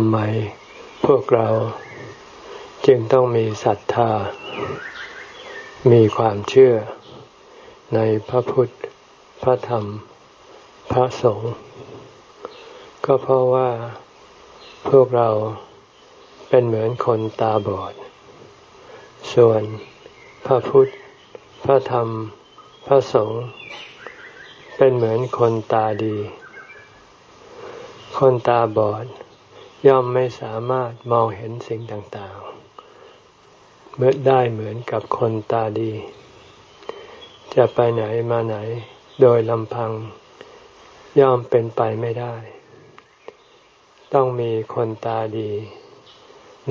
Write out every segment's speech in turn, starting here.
ำไม พวกเราจึงต้องมีศรัทธา มีความเชื่อในพระพุทธ พระธรรม พระสงฆ์ ก็เพราะว่าพวกเราเป็นเหมือนคนตาบอด ส่วนพระพุทธ พระธรรม พระสงฆ์เป็นเหมือนคนตาดี คนตาบอด ย่อมไม่สามารถมองเห็นสิ่งต่างๆ เมื่อได้เหมือนกับคนตาดี จะไปไหนมาไหน โดยลำพัง ย่อมเป็นไปไม่ได้ ต้องมีคนตาดี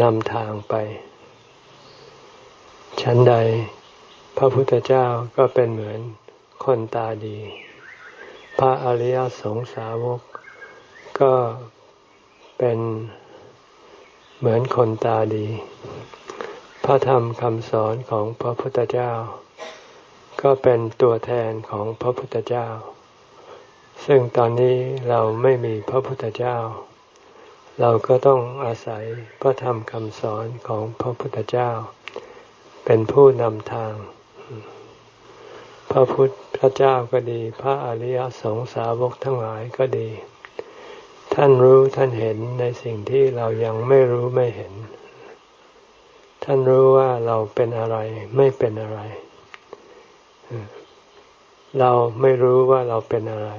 นำทางไปฉันใด พระพุทธเจ้าก็เป็นเหมือนคนตาดี พระอริยสงสาวกก็ เป็นเหมือนคนตาดี พระธรรมคำสอนของพระพุทธเจ้า ก็เป็นตัวแทนของพระพุทธเจ้า ซึ่งตอนนี้เราไม่มีพระพุทธเจ้า เราก็ต้องอาศัยพระธรรมคำสอนของพระพุทธเจ้า เป็นผู้นำทาง พระพุทธเจ้าก็ดี พระอริยสงสาวกทั้งหลายก็ดี ท่านรู้ท่านเห็นในสิ่งที่เรายังไม่รู้ไม่เห็น ท่านรู้ว่าเราเป็นอะไรไม่เป็นอะไร เราไม่รู้ว่าเราเป็นอะไร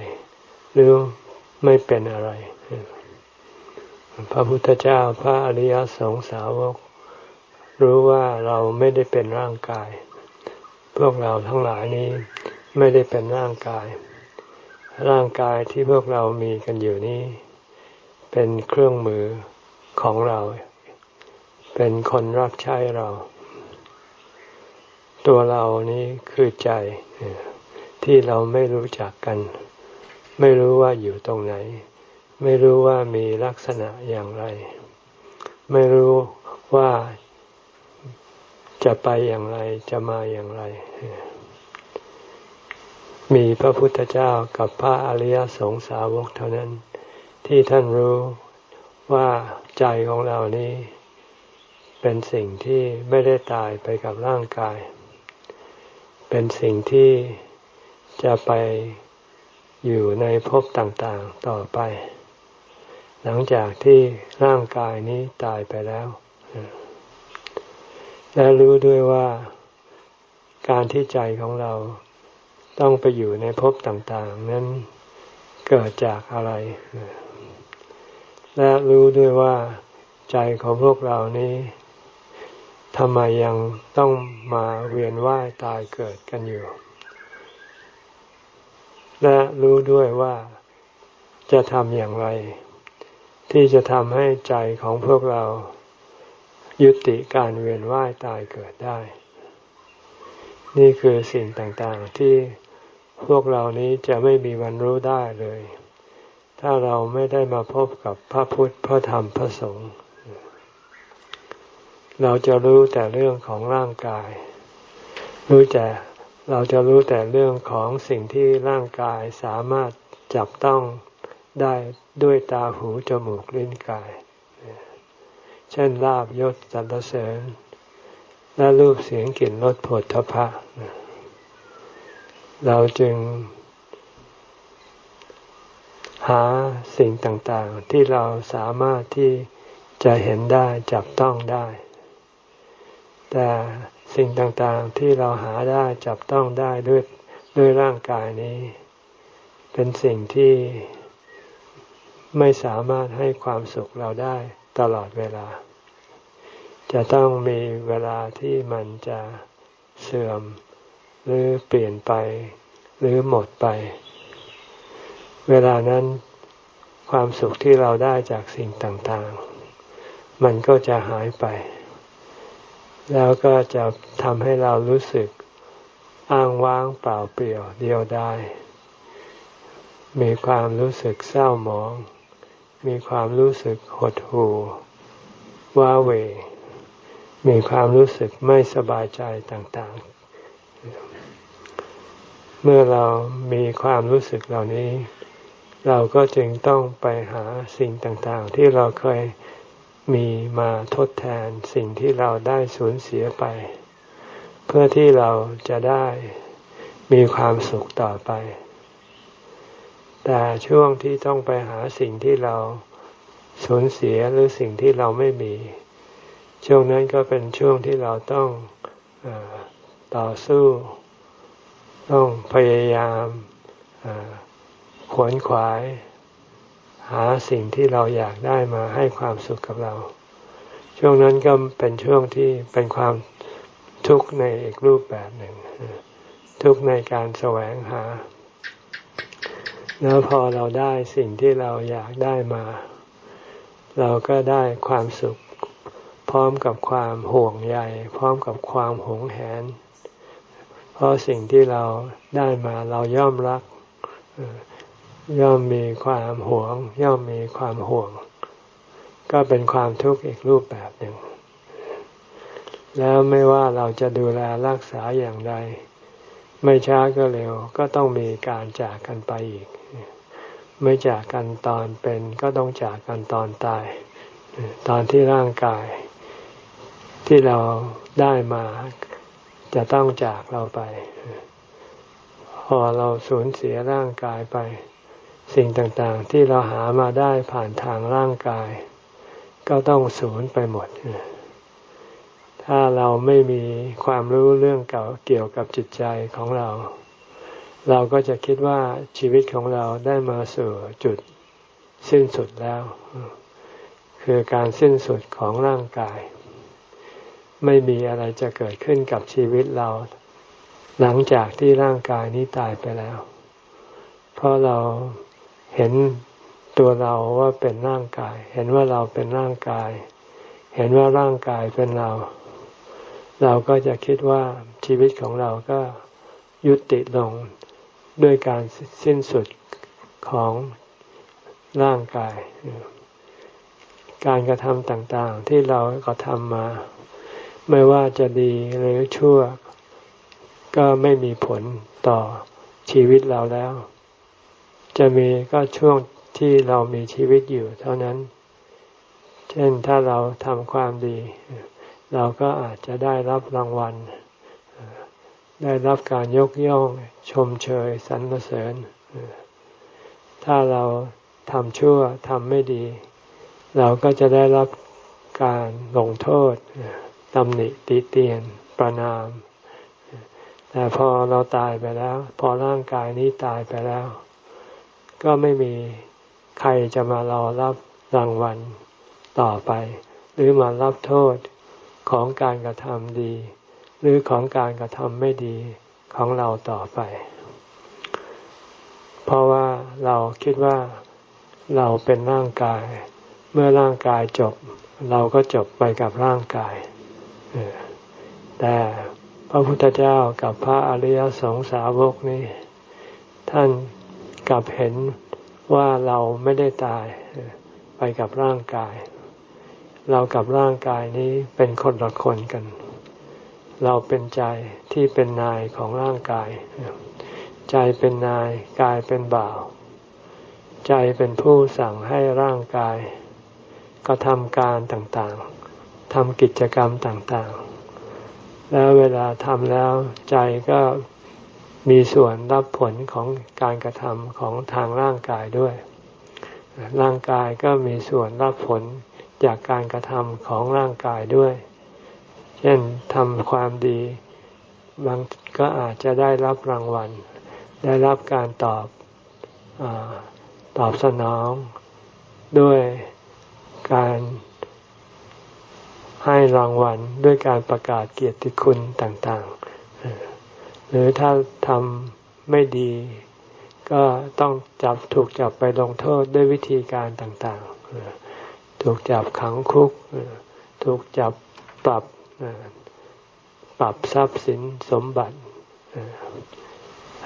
หรือไม่เป็นอะไร พระพุทธเจ้าพระอริยสงสาวก รู้ว่าเราไม่ได้เป็นร่างกาย พวกเราทั้งหลายนี้ไม่ได้เป็นร่างกาย ร่างกายที่พวกเรามีกันอยู่นี้ เป็นเครื่องมือของเรา เป็นคนรับใช้เรา ตัวเรานี้คือใจที่เราไม่รู้จักกัน ไม่รู้ว่าอยู่ตรงไหน ไม่รู้ว่ามีลักษณะอย่างไร ไม่รู้ว่าจะไปอย่างไรจะมาอย่างไร มีพระพุทธเจ้ากับพระอริยสงสาวกเท่านั้น ที่ท่านรู้ว่าใจของเรานี้ เป็นสิ่งที่ไม่ได้ตายไปกับร่างกาย เป็นสิ่งที่จะไปอยู่ในภพต่างๆต่อไป หลังจากที่ร่างกายนี้ตายไปแล้ว และรู้ด้วยว่าการที่ใจของเราต้องไปอยู่ในภพต่างๆ นั้นเกิดจากอะไร และรู้ด้วยว่าใจของพวกเรานี้ทำไมยังต้องมาเวียนว่ายตายเกิดกันอยู่ และรู้ด้วยว่าจะทำอย่างไร ที่จะทำให้ใจของพวกเรายุติการเวียนว่ายตายเกิดได้ นี่คือสิ่งต่างๆที่พวกเรานี้จะไม่มีวันรู้ได้เลย ถ้าเราไม่ได้มาพบกับพระพุทธพระธรรมพระสงฆ์เราจะรู้แต่เรื่องของร่างกาย รู้แต่เราจะรู้แต่เรื่องของสิ่งที่ร่างกายสามารถจับต้องได้ด้วยตาหูจมูกลิ้นกาย เช่นลาบยศสรรเสริญ และรูปเสียงกลิ่นรสผลทพะเราจึง หาสิ่งต่างๆ ที่เราสามารถที่จะเห็นได้จับต้องได้ แต่สิ่งต่างๆที่เราหาได้จับต้องได้ด้วยด้วยร่างกายนี้ เป็นสิ่งที่ไม่สามารถให้ความสุขเราได้ตลอดเวลา จะต้องมีเวลาที่มันจะเสื่อมหรือเปลี่ยนไปหรือหมดไป เวลานั้นความสุขที่เราได้จากสิ่งต่างๆ มันก็จะหายไป แล้วก็จะทำให้เรารู้สึกอ้างว้างเปล่าเปลี่ยวเดียวได้ มีความรู้สึกเศร้าหมอง มีความรู้สึกหดหู่ว้าเว มีความรู้สึกไม่สบายใจต่างๆ เมื่อเรามีความรู้สึกเหล่านี้ เราก็จึงต้องไปหาสิ่งต่างๆ ที่เราเคยมีมาทดแทนสิ่งที่เราได้สูญเสียไป เพื่อที่เราจะได้มีความสุขต่อไป แต่ช่วงที่ต้องไปหาสิ่งที่เราสูญเสียหรือสิ่งที่เราไม่มี ช่วงนั้นก็เป็นช่วงที่เราต้องอต่อสู้ ต้องพยายาม ขวนขวาย หาสิ่งที่เราอยากได้มาให้ความสุขกับเรา ช่วงนั้นก็เป็นช่วงที่เป็นความทุกข์ในอีกรูปแบบหนึ่ง ทุกข์ในการแสวงหา แล้วพอเราได้สิ่งที่เราอยากได้มา เราก็ได้ความสุข พร้อมกับความห่วงใยพร้อมกับความหงแหน เพราะสิ่งที่เราได้มาเราย่อมรัก ย่อมมีความหวง ย่อมมีความห่วง ก็เป็นความทุกข์อีกรูปแบบหนึ่ง แล้วไม่ว่าเราจะดูแลรักษาอย่างไร ไม่ช้าก็เร็วก็ต้องมีการจากกันไปอีก ไม่จากกันตอนเป็นก็ต้องจากกันตอนตาย ตอนที่ร่างกาย ที่เราได้มาจะต้องจากเราไป พอเราสูญเสียร่างกายไป สิ่งต่างๆที่เราหามาได้ผ่านทางร่างกาย ก็ต้องสูญไปหมด ถ้าเราไม่มีความรู้เรื่องเก่าเกี่ยวกับจิตใจของเรา เราก็จะคิดว่าชีวิตของเราได้มาสู่จุดสิ้นสุดแล้ว คือการสิ้นสุดของร่างกาย ไม่มีอะไรจะเกิดขึ้นกับชีวิตเรา หลังจากที่ร่างกายนี้ตายไปแล้ว เพราะเรา เห็นตัวเราว่าเป็นร่างกาย เห็นว่าเราเป็นร่างกาย เห็นว่าร่างกายเป็นเรา เราก็จะคิดว่าชีวิตของเราก็ยุติลงด้วยการสิ้นสุดของร่างกาย การกระทำต่างๆ ที่เราก็ทำมา ไม่ว่าจะดีหรือชั่ว ก็ไม่มีผลต่อชีวิตเราแล้ว จะมีก็ช่วงที่เรามีชีวิตอยู่เท่านั้น เช่นถ้าเราทำความดี เราก็อาจจะได้รับรางวัล ได้รับการยกย่องชมเชยสรรเสริญ ถ้าเราทำชั่วทำไม่ดี เราก็จะได้รับการลงโทษตำหนิติเตียน ประนาม แต่พอเราตายไปแล้ว พอร่างกายนี้ตายไปแล้ว ก็ไม่มีใครจะมารอรับรางวัลต่อไป หรือมารับโทษของการกระทำดี หรือของการกระทำไม่ดีของเราต่อไป เพราะว่าเราคิดว่าเราเป็นร่างกาย เมื่อร่างกายจบ เราก็จบไปกับร่างกาย แต่พระพุทธเจ้ากับพระอริยสงสาวกนี่ท่าน กลับเห็นว่าเราไม่ได้ตายไปกับร่างกาย เรากับร่างกายนี้เป็นคนละคนกัน เราเป็นใจที่เป็นนายของร่างกาย ใจเป็นนายกายเป็นบ่าว ใจเป็นผู้สั่งให้ร่างกายก็ทำการต่างๆทำกิจกรรมต่างๆ แล้วเวลาทำแล้วใจก็ มีส่วนรับผลของการกระทำของทางร่างกายด้วย ร่างกายก็มีส่วนรับผลจากการกระทำของร่างกายด้วย เช่นทำความดีบางก็อาจจะได้รับรางวัล ได้รับการตอบอตอบสนองด้วยการให้รางวัลด้วยการประกาศเกียรติคุณต่างๆ หรือถ้าทำไม่ดี ก็ต้องจับถูกจับไปลงโทษด้วยวิธีการต่างๆ ถูกจับขังคุก ถูกจับปรับปรับทรัพย์สินสมบัติ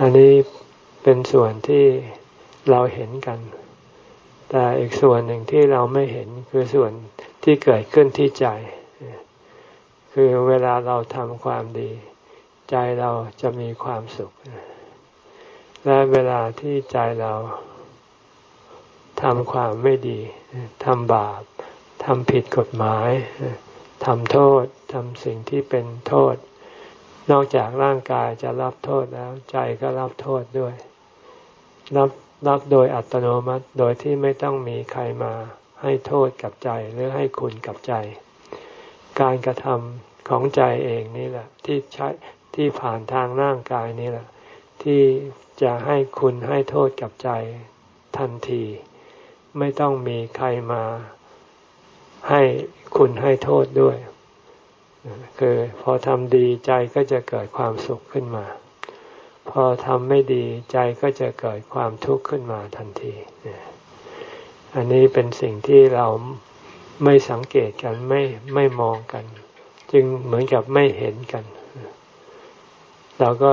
อันนี้เป็นส่วนที่เราเห็นกัน แต่อีกส่วนหนึ่งที่เราไม่เห็นคือส่วนที่เกิดขึ้นที่ใจ คือเวลาเราทำความดี ใจเราจะมีความสุข และเวลาที่ใจเราทำความไม่ดีทำบาปทำผิดกฎหมายทำโทษทำสิ่งที่เป็นโทษ นอกจากร่างกายจะรับโทษแล้ว ใจก็รับโทษด้วย รับรับโดยอัตโนมัติโดยที่ไม่ต้องมีใครมาให้โทษกับใจหรือให้คุณกับใจ การกระทำของใจเองนี่แหละ ที่ใช้ ที่ผ่านทางร่างกายนี่แหละ ที่จะให้คุณให้โทษกับใจทันที ไม่ต้องมีใครมาให้คุณให้โทษด้วย คือพอทำดีใจก็จะเกิดความสุขขึ้นมา พอทำไม่ดีใจก็จะเกิดความทุกข์ขึ้นมาทันที อันนี้เป็นสิ่งที่เราไม่สังเกตกันไม่ไม่มองกัน จึงเหมือนกับไม่เห็นกัน เราก็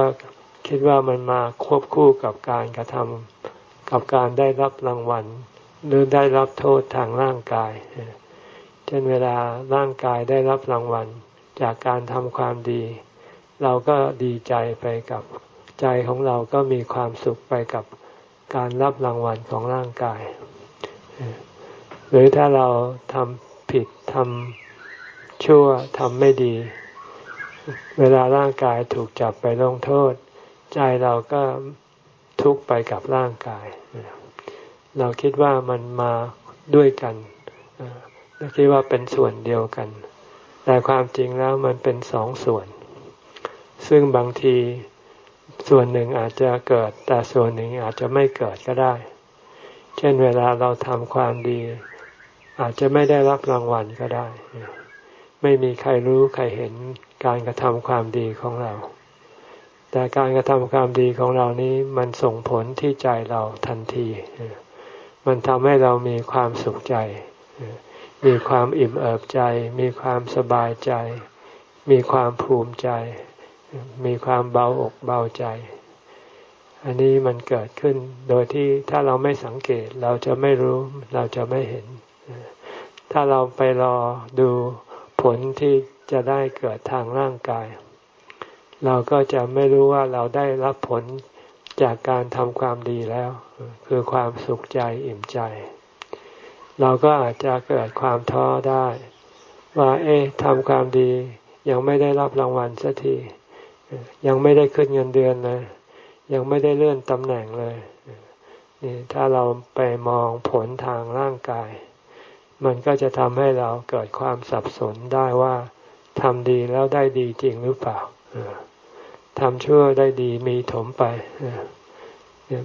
คิดว่ามันมาควบคู่กับการกระทำกับการได้รับรางวัล หรือได้รับโทษทางร่างกาย เช่นเวลาร่างกายได้รับรางวัล จากการทำความดี เราก็ดีใจไปกับใจของเราก็มีความสุขไปกับการรับรางวัลของร่างกาย หรือถ้าเราทำผิดทำชั่วทำไม่ดี เวลาร่างกายถูกจับไปลงโทษ ใจเราก็ทุกข์ไปกับร่างกาย เราคิดว่ามันมาด้วยกันเราคิดว่าเป็นส่วนเดียวกัน แต่ความจริงแล้วมันเป็นสองส่วน ซึ่งบางทีส่วนหนึ่งอาจจะเกิด แต่ส่วนหนึ่งอาจจะไม่เกิดก็ได้ เช่นเวลาเราทำความดี อาจจะไม่ได้รับรางวัลก็ได้ ไม่มีใครรู้ใครเห็น การกระทำความดีของเรา แต่การกระทำความดีของเรานี้มันส่งผลที่ใจเราทันที มันทำให้เรามีความสุขใจ มีความอิ่มเอิบใจ มีความสบายใจ มีความภูมิใจ มีความเบาอกเบาใจ อันนี้มันเกิดขึ้นโดยที่ถ้าเราไม่สังเกตเราจะไม่รู้เราจะไม่เห็น ถ้าเราไปรอดูผลที่ จะได้เกิดทางร่างกาย เราก็จะไม่รู้ว่าเราได้รับผลจากการทำความดีแล้ว คือความสุขใจอิ่มใจ เราก็อาจจะเกิดความท้อได้ ว่า เอ๊ะทำความดี ยังไม่ได้รับรางวัลสักทียังไม่ได้ขึ้นเงินเดือนเลยยังไม่ได้เลื่อนตำแหน่งเลยนี่ถ้าเราไปมองผลทางร่างกาย มันก็จะทำให้เราเกิดความสับสนได้ว่า ทำดีแล้วได้ดีจริงหรือเปล่าทำชั่วได้ดีมีถมไป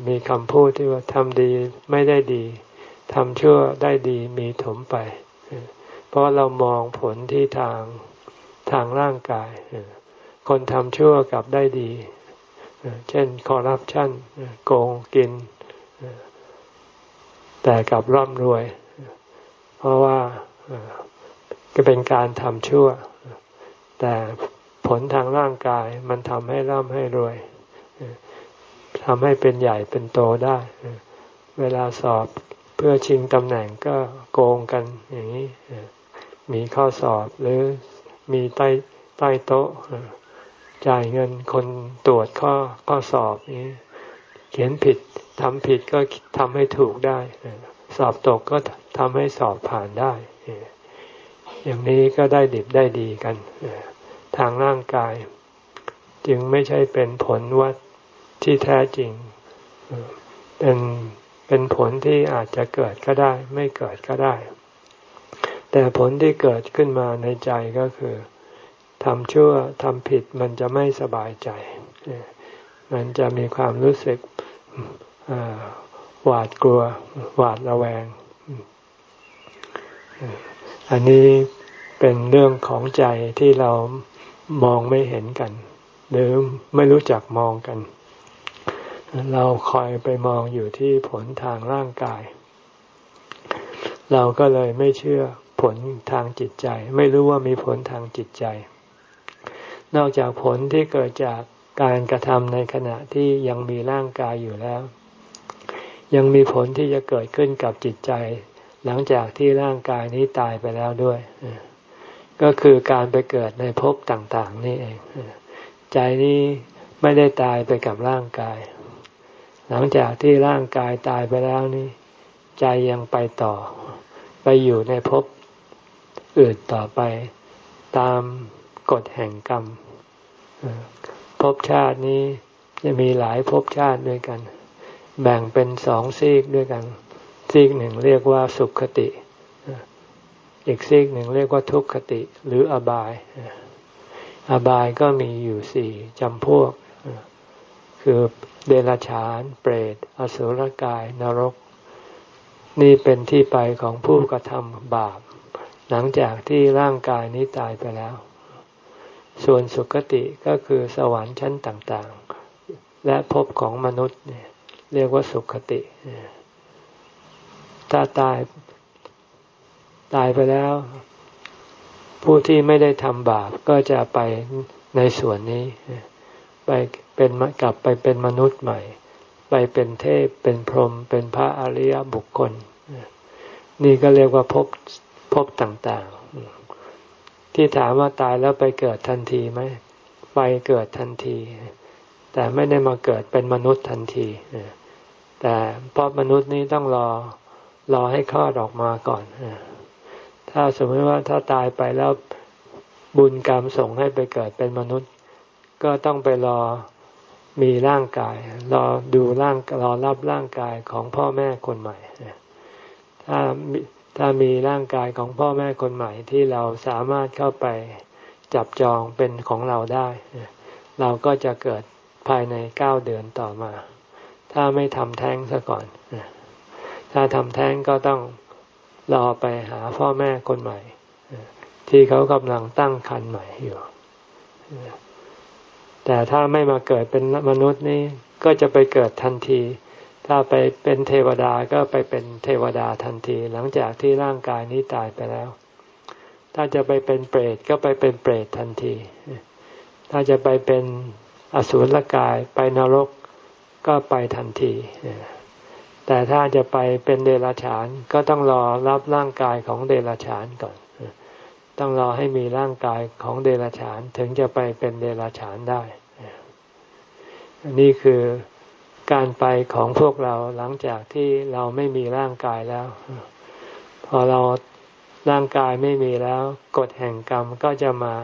มีคำพูดที่ว่าทำดีไม่ได้ดีทำชั่วได้ดีมีถมไป เพราะเรามองผลที่ทางทางร่างกาย คนทำชั่วกับได้ดี เช่นคอร์รัปชันโกงกิน แต่กับร่ำรวย เพราะว่าก็เป็นการทำชั่ว แต่ผลทางร่างกายมันทำให้ร่ำให้รวยทำให้เป็นใหญ่เป็นโตได้ เวลาสอบเพื่อชิงตำแหน่งก็โกงกันอย่างนี้ มีข้อสอบหรือมีใต้ใต้โต๊ะ จ่ายเงินคนตรวจข้อข้อสอบนี้ เขียนผิดทำผิดก็ทำให้ถูกได้ สอบตกก็ทำให้สอบผ่านได้ อย่างนี้ก็ได้ดิบได้ดีกัน ทางร่างกาย จึงไม่ใช่เป็นผลวัดที่แท้จริง เป็นเป็นผลที่อาจจะเกิดก็ได้ ไม่เกิดก็ได้ แต่ผลที่เกิดขึ้นมาในใจก็คือทำชั่วทำผิดมันจะไม่สบายใจ มันจะมีความรู้สึกหวาดกลัว หวาดระแวง อันนี้เป็นเรื่องของใจที่เรา มองไม่เห็นกัน หรือไม่รู้จักมองกัน เราคอยไปมองอยู่ที่ผลทางร่างกาย เราก็เลยไม่เชื่อผลทางจิตใจ ไม่รู้ว่ามีผลทางจิตใจ นอกจากผลที่เกิดจากการกระทำในขณะที่ยังมีร่างกายอยู่แล้ว ยังมีผลที่จะเกิดขึ้นกับจิตใจ หลังจากที่ร่างกายนี้ตายไปแล้วด้วย ก็คือการไปเกิดในภพต่าง ๆ นี่เองใจนี้ไม่ได้ตายไปกับร่างกาย หลังจากที่ร่างกายตายไปแล้วนี่ ใจยังไปต่อ ไปอยู่ในภพอื่นต่อไป ตามกฎแห่งกรรมภพชาตินี้จะมีหลายภพชาติด้วยกัน แบ่งเป็นสองซีกด้วยกัน ซีกหนึ่งเรียกว่าสุขคติ อีกซีกหนึ่งเรียกว่าทุกขติ หรืออบาย อบายก็มีอยู่สี่จำพวก คือเดรัจฉาน เปรต อสุรกาย นรก นี่เป็นที่ไปของผู้กระทำบาป หลังจากที่ร่างกายนี้ตายไปแล้ว ส่วนสุคติก็คือสวรรค์ชั้นต่างๆ และภพของมนุษย์เนี่ยเรียกว่าสุขติ ถ้าตาย ตายไปแล้ว ผู้ที่ไม่ได้ทำบาปก็จะไปในส่วนนี้ ไปเป็นกลับไปเป็นมนุษย์ใหม่ ไปเป็นเทพเป็นพรหมเป็นพระอริยบุคคล นี่ก็เรียกว่าพบพบต่างๆ ที่ถามว่าตายแล้วไปเกิดทันทีไหมไปเกิดทันที แต่ไม่ได้มาเกิดเป็นมนุษย์ทันทีแต่เพราะมนุษย์นี้ต้องรอรอให้คลอดออกมาก่อน ถ้าสมมติว่าถ้าตายไปแล้วบุญกรรมส่งให้ไปเกิดเป็นมนุษย์ ก็ต้องไปรอมีร่างกาย รอดูร่างรอรับร่างกายของพ่อแม่คนใหม่ ถ้าถ้ามีร่างกายของพ่อแม่คนใหม่ที่เราสามารถเข้าไปจับจองเป็นของเราได้ เราก็จะเกิดภายในเก้าเดือนต่อมา ถ้าไม่ทำแท้งซะก่อน ถ้าทำแท้งก็ต้อง รอไปหาพ่อแม่คนใหม่ ที่เขากำลังตั้งครรภ์ใหม่อยู่ แต่ถ้าไม่มาเกิดเป็นมนุษย์นี่ก็จะไปเกิดทันที ถ้าไปเป็นเทวดาก็ไปเป็นเทวดาทันที หลังจากที่ร่างกายนี้ตายไปแล้ว ถ้าจะไปเป็นเปรตก็ไปเป็นเปรตทันที ถ้าจะไปเป็นอสูรกายไปนรกก็ไปทันที แต่ถ้าจะไปเป็นเดรัจฉานก็ต้องรอรับร่างกายของเดรัจฉานก่อน ต้องรอให้มีร่างกายของเดรัจฉานถึงจะไปเป็นเดรัจฉานได้นี่คือการไปของพวกเราหลังจากที่เราไม่มีร่างกายแล้ว พอเราร่างกายไม่มีแล้วกฎแห่งกรรมก็จะมา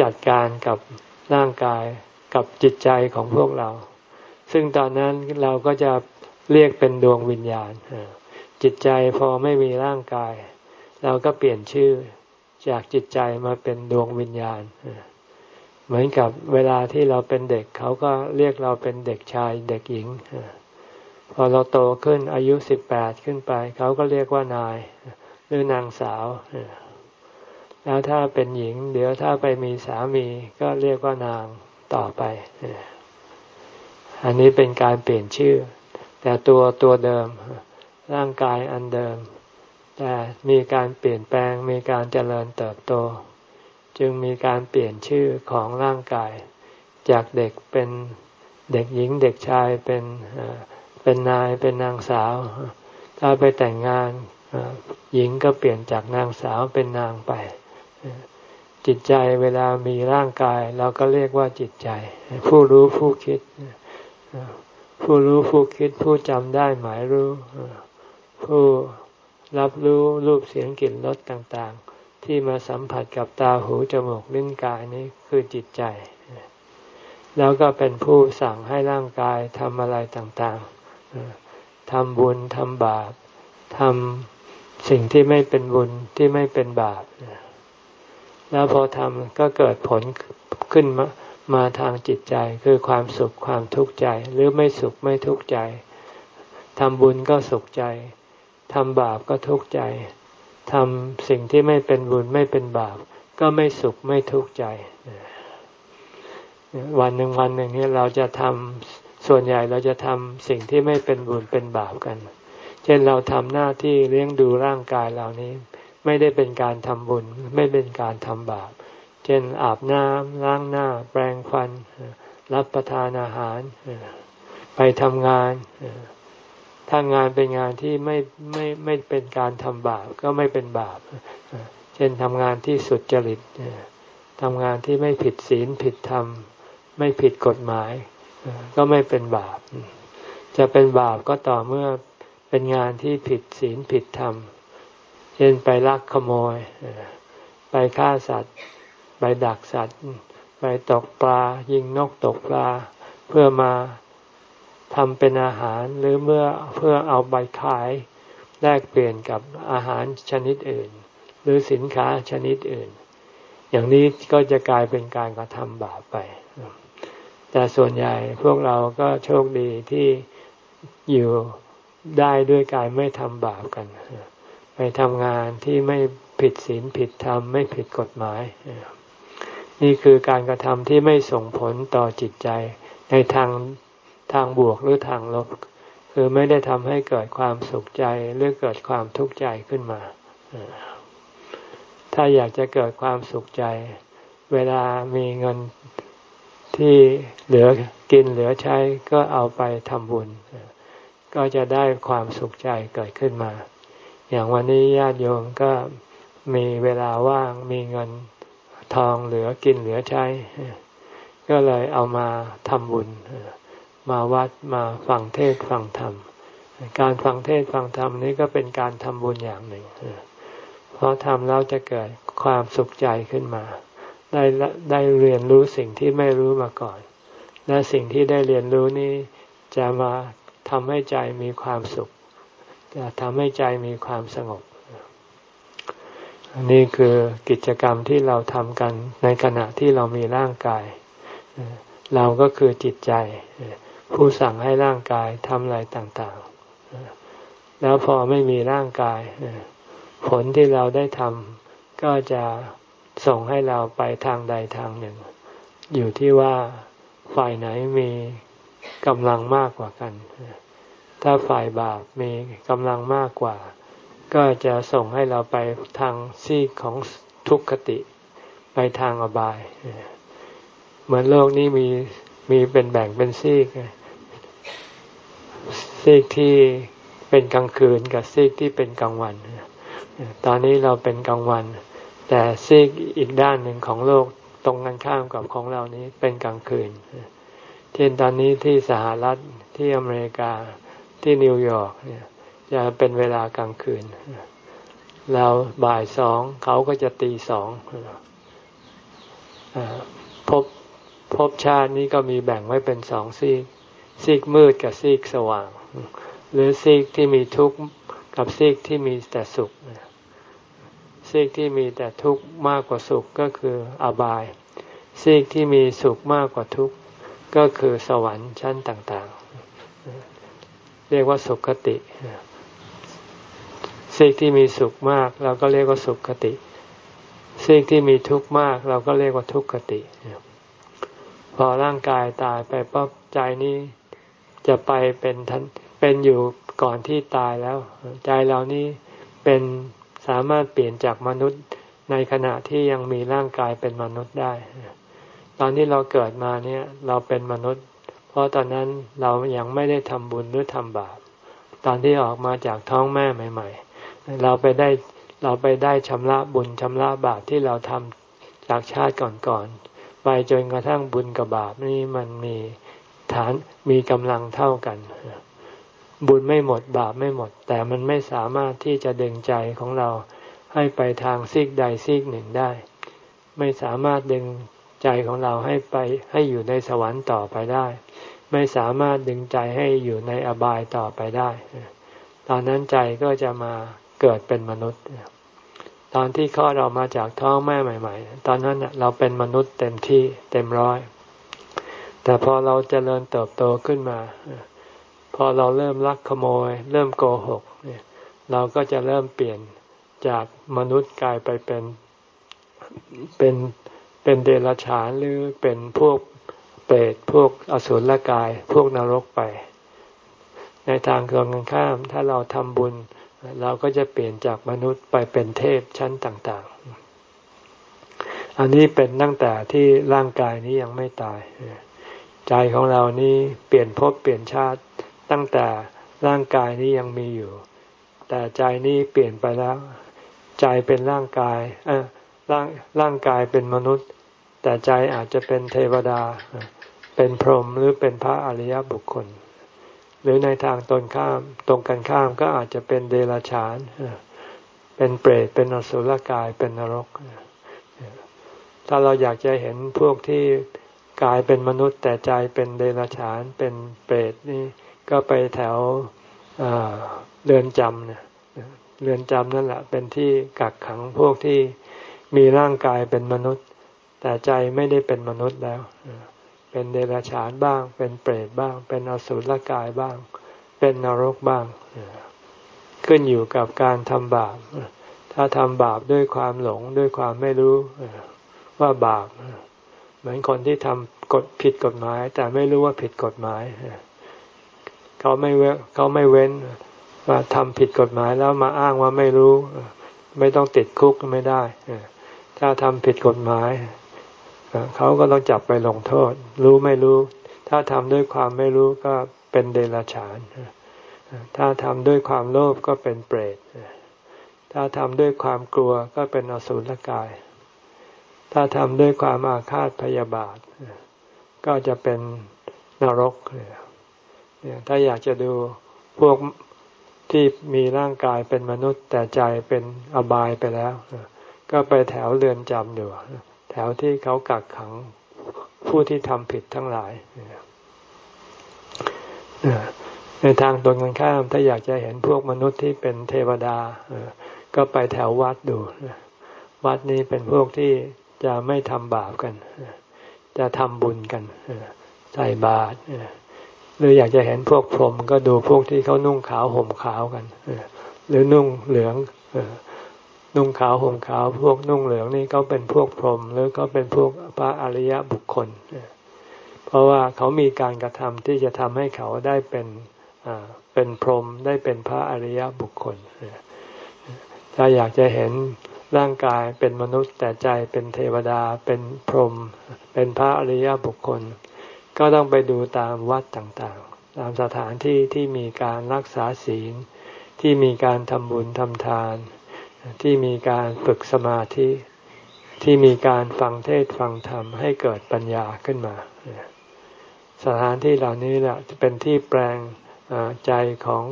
จัดการกับร่างกายกับจิตใจของพวกเรา ซึ่งตอนนั้นเราก็จะ เรียกเป็นดวงวิญญาณ จิตใจพอไม่มีร่างกาย เราก็เปลี่ยนชื่อจากจิตใจมาเป็นดวงวิญญาณ เหมือนกับเวลาที่เราเป็นเด็กเขาก็เรียกเราเป็นเด็กชายเด็กหญิง พอเราโตขึ้นอายุสิบแปดขึ้นไป เขาก็เรียกว่านายหรือนางสาว แล้วถ้าเป็นหญิง เดี๋ยวถ้าไปมีสามีก็เรียกว่านางต่อไป อันนี้เป็นการเปลี่ยนชื่อ แต่ตัวตัวเดิม ร่างกายอันเดิม แต่มีการเปลี่ยนแปลงมีการเจริญเติบโต จึงมีการเปลี่ยนชื่อของร่างกาย จากเด็กเป็นเด็กหญิงเด็กชายเป็นเป็นนายเป็นนางสาว ถ้าไปแต่งงานหญิงก็เปลี่ยนจากนางสาวเป็นนางไป จิตใจเวลามีร่างกาย เราก็เรียกว่าจิตใจ ผู้รู้ผู้คิด ผู้รู้ผู้คิดผู้จำได้หมายรู้ ผู้รับรู้รูปเสียงกลิ่นรสต่างๆ ที่มาสัมผัสกับตาหูจมูกลิ้นกายนี้คือจิตใจ แล้วก็เป็นผู้สั่งให้ร่างกายทำอะไรต่างๆทำบุญทำบาปทำสิ่งที่ไม่เป็นบุญที่ไม่เป็นบาปแล้วพอทำก็เกิดผลขึ้นมา มาทางจิตใจคือความสุขความทุกข์ใจหรือไม่สุขไม่ทุกข์ใจทำบุญก็สุขใจทำบาปก็ทุกข์ใจทำสิ่งที่ไม่เป็นบุญไม่เป็นบาป ก็ไม่สุขไม่ทุกข์ใจ วันหนึ่งวันหนึ่งนี้เราจะทำส่วนใหญ่เราจะทำสิ่งที่ไม่เป็นบุญเป็นบาปกัน เช่นเราทำหน้าที่เลี้ยงดูร่างกายเหล่านี้ ไม่ได้เป็นการทำบุญ ไม่เป็นการทำบาป เช่นอาบน้ำล้างหน้า แปรงฟัน รับประทานอาหาร ไปทำงาน ถ้างานเป็นงานที่ไม่ไม่ไม่เป็นการทำบาปก็ไม่เป็นบาป เช่นทำงานที่สุดจริตทำงานที่ไม่ผิดศีลผิดธรรม ไม่ผิดกฎหมาย ก็ไม่เป็นบาป จะเป็นบาปก็ต่อเมื่อเป็นงานที่ผิดศีลผิดธรรม เช่นไปลักขโมย ไปฆ่าสัตว์ ไปดักสัตว์ ไปตกปลา ยิงนกตกปลา เพื่อมาทำเป็นอาหารหรือเมื่อเพื่อเอาใบขายแลกเปลี่ยนกับอาหารชนิดอื่น หรือสินค้าชนิดอื่น อย่างนี้ก็จะกลายเป็นการกระทำบาปไป แต่ส่วนใหญ่พวกเราก็โชคดีที่อยู่ได้ด้วยการไม่ทำบาปกันไปทำงานที่ไม่ผิดศีลผิดธรรมไม่ผิดกฎหมาย นี่คือการกระทำที่ไม่ส่งผลต่อจิตใจ ในทางทางบวกหรือทางลบ คือไม่ได้ทำให้เกิดความสุขใจหรือเกิดความทุกข์ใจขึ้นมา ถ้าอยากจะเกิดความสุขใจ เวลามีเงินที่เหลือกินเหลือใช้ก็เอาไปทำบุญ ก็จะได้ความสุขใจเกิดขึ้นมา อย่างวันนี้ญาติโยมก็มีเวลาว่างมีเงิน ทองเหลือกินเหลือใช้ ก็เลยเอามาทำบุญ มาวัดมาฟังเทศฟังธรรม การฟังเทศฟังธรรมนี้ก็เป็นการทำบุญอย่างหนึ่งเพราะทำแล้วจะเกิดความสุขใจขึ้นมา ได้ได้เรียนรู้สิ่งที่ไม่รู้มาก่อน และสิ่งที่ได้เรียนรู้นี้จะมาทำให้ใจมีความสุข จะทำให้ใจมีความสงบ นนี้คือกิจกรรมที่เราทำกันในขณะที่เรามีร่างกาย เราก็คือจิตใจ ผู้สั่งให้ร่างกายทำอะไรต่างๆ แล้วพอไม่มีร่างกาย ผลที่เราได้ทำก็จะส่งให้เราไปทางใดทางหนึ่ง อยู่ที่ว่าฝ่ายไหนมีกำลังมากกว่ากัน ถ้าฝ่ายบาปมีกำลังมากกว่า ก็จะส่งให้เราไปทางซีกของทุกขติ ไปทางอบาย เหมือนโลกนี้มีมีเป็นแบ่งเป็นซีก ซีกที่เป็นกลางคืนกับซีกที่เป็นกลางวัน ตอนนี้เราเป็นกลางวัน แต่ซีกอีกด้านหนึ่งของโลกตรงกันข้ามกับของเรานี้เป็นกลางคืน เช่นตอนนี้ที่สหรัฐที่อเมริกาที่นิวยอร์กเนี่ย จะเป็นเวลากลางคืน เราบ่ายสองเขาก็จะตีสองพบภพชาตินี้ก็มีแบ่งไว้เป็นสองซีก ซีกมืดกับซีกสว่าง หรือซีกที่มีทุกข์กับซีกที่มีแต่สุขซีกที่มีแต่ทุกข์มากกว่าสุขก็คืออบาย ซีกที่มีสุขมากกว่าทุกข์ก็คือสวรรค์ชั้นต่าง ๆ เรียกว่าสุขคติ ซีกที่มีสุขมาก เราก็เรียกว่าสุขคติ ซีกที่มีทุกข์มาก เราก็เรียกว่าทุกขติ พอร่างกายตายไปปั๊บใจนี้จะไปเป็นทันเป็นอยู่ก่อนที่ตายแล้ว ใจเรานี้เป็นสามารถเปลี่ยนจากมนุษย์ในขณะที่ยังมีร่างกายเป็นมนุษย์ได้ ตอนที่เราเกิดมาเนี่ยเราเป็นมนุษย์ เพราะตอนนั้นเรายังไม่ได้ทำบุญหรือทำบาป ตอนที่ออกมาจากท้องแม่ใหม่ ๆ เราไปได้เราไปได้ชำระบุญชำระบาปที่เราทำจากชาติก่อนๆไปจนกระทั่งบุญกับบาปนี่มันมีฐานมีกำลังเท่ากัน บุญไม่หมดบาปไม่หมด แต่มันไม่สามารถที่จะดึงใจของเราให้ไปทางซีกใดซีกหนึ่งได้ ไม่สามารถดึงใจของเราให้ไปให้อยู่ในสวรรค์ต่อไปได้ ไม่สามารถดึงใจให้อยู่ในอบายต่อไปได้ ตอนนั้นใจก็จะมา เกิดเป็นมนุษย์ ตอนที่คลอดเรามาจากท้องแม่ใหม่ ๆ ตอนนั้นเราเป็นมนุษย์เต็มที่เต็มร้อย แต่พอเราจเจริญเติบโตขึ้นมา พอเราเริ่มลักขโมย เริ่มโกหกเราก็จะเริ่มเปลี่ยนจากมนุษย์กลายไปเป็นเป็นเป็นเดรัจฉานหรือเป็นพวกเปรตพวกอสุรกาย พวกนรกไป ในทางเกินกันข้าม ถ้าเราทำบุญ เราก็จะเปลี่ยนจากมนุษย์ไปเป็นเทพชั้นต่าง ๆ อันนี้เป็นตั้งแต่ที่ร่างกายนี้ยังไม่ตาย ใจของเรานี้เปลี่ยนภพเปลี่ยนชาติตั้งแต่ร่างกายนี้ยังมีอยู่ แต่ใจนี้เปลี่ยนไปแล้ว ใจเป็นร่างกายเออร่างร่างกายเป็นมนุษย์ แต่ใจอาจจะเป็นเทวดา เป็นพรหมหรือเป็นพระอริยบุคคล หรือในทางตรงข้ามตรงกันข้ามก็อาจจะเป็นเดรัจฉาน เป็นเปรตเป็นอสุรกายเป็นนรก ถ้าเราอยากจะเห็นพวกที่กายเป็นมนุษย์แต่ใจเป็นเดรัจฉานเป็นเปรตนี่ก็ไปแถวเรือนจำเนี่ยเรือนจำนั่นแหละ เป็นที่กักขังพวกที่มีร่างกายเป็นมนุษย์ แต่ใจไม่ได้เป็นมนุษย์แล้ว เป็นเดรัจฉานบ้าง เป็นเปรตบ้าง เป็นอสุรกายบ้าง เป็นนรกบ้าง ขึ้นอยู่กับการทำบาป ถ้าทำบาปด้วยความหลงด้วยความไม่รู้ว่าบาป เหมือนคนที่ทำกฎผิดกฎหมาย แต่ไม่รู้ว่าผิดกฎหมาย เขาไม่เว้เขาไม่เว้นว่าทำผิดกฎหมายแล้วมาอ้างว่าไม่รู้ ไม่ต้องติดคุกไม่ได้ถ้าทำผิดกฎหมาย เขาก็ต้องจับไปลงโทษ รู้ไม่รู้ ถ้าทำด้วยความไม่รู้ก็เป็นเดรัจฉาน ถ้าทำด้วยความโลภก็เป็นเปรต ถ้าทำด้วยความกลัวก็เป็นอสุรกาย ถ้าทำด้วยความอาฆาตพยาบาท ก็จะเป็นนรกเนี่ยถ้าอยากจะดูพวกที่มีร่างกายเป็นมนุษย์แต่ใจเป็นอบายไปแล้ว ก็ไปแถวเรือนจำดูแถวที่เขากักขังผู้ที่ทำผิดทั้งหลายในทางตรงกันข้าม ถ้าอยากจะเห็นพวกมนุษย์ที่เป็นเทวดาก็ไปแถววัดดู วัดนี้เป็นพวกที่จะไม่ทำบาปกัน จะทำบุญกันใส่บาตรหรืออยากจะเห็นพวกพรหมก็ดูพวกที่เขานุ่งขาวห่มขาวกันหรือนุ่งเหลือง นุ่งขาวห่มขาวพวกนุ่งเหลืองนี่เขาเป็นพวกพรหมหรือเขาเป็นพวกพระอริยบุคคล เพราะว่าเขามีการกระทำที่จะทำให้เขาได้เป็นเป็นพรหมได้เป็นพระอริยบุคคล ถ้าอยากจะเห็นร่างกายเป็นมนุษย์แต่ใจเป็นเทวดาเป็นพรหมเป็นพระอริยบุคคล ก็ต้องไปดูตามวัดต่างๆ ตามสถานที่ที่มีการรักษาศีลที่มีการทำบุญทำทาน ที่มีการฝึกสมาธิที่มีการฟังเทศฟังธรรมให้เกิดปัญญาขึ้นมา สถานที่เหล่านี้แหละจะเป็นที่แปลงใจของ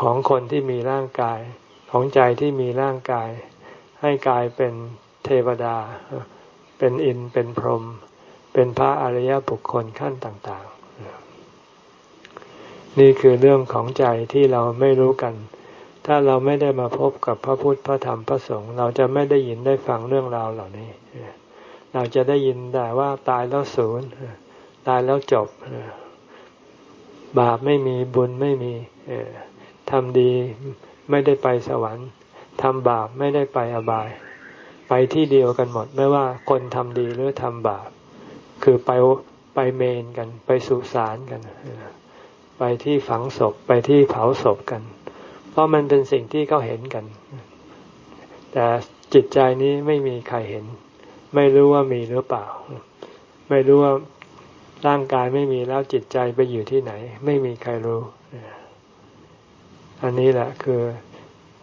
ของคนที่มีร่างกาย ของใจที่มีร่างกาย ให้กลายเป็นเทวดา เป็นอินเป็นพรหมเป็นพระอริยบุคคลขั้นต่าง ๆ นี่คือเรื่องของใจที่เราไม่รู้กัน ถ้าเราไม่ได้มาพบกับพระพุทธพระธรรมพระสงฆ์เราจะไม่ได้ยินได้ฟังเรื่องราวเหล่านี้ เราจะได้ยินแต่ว่าตายแล้วศูนย์ตายแล้วจบบาปไม่มีบุญไม่มีทำดีไม่ได้ไปสวรรค์ทำบาปไม่ได้ไปอบาย ไปที่เดียวกันหมด ไม่ว่าคนทำดีหรือทำบาป คือไปไปเมนกัน ไปสุสานกัน ไปที่ฝังศพไปที่เผาศพกัน เพราะมันเป็นสิ่งที่เขาเห็นกัน แต่จิตใจนี้ไม่มีใครเห็น ไม่รู้ว่ามีหรือเปล่า ไม่รู้ว่าร่างกายไม่มีแล้วจิตใจไปอยู่ที่ไหน ไม่มีใครรู้ อันนี้แหละคือ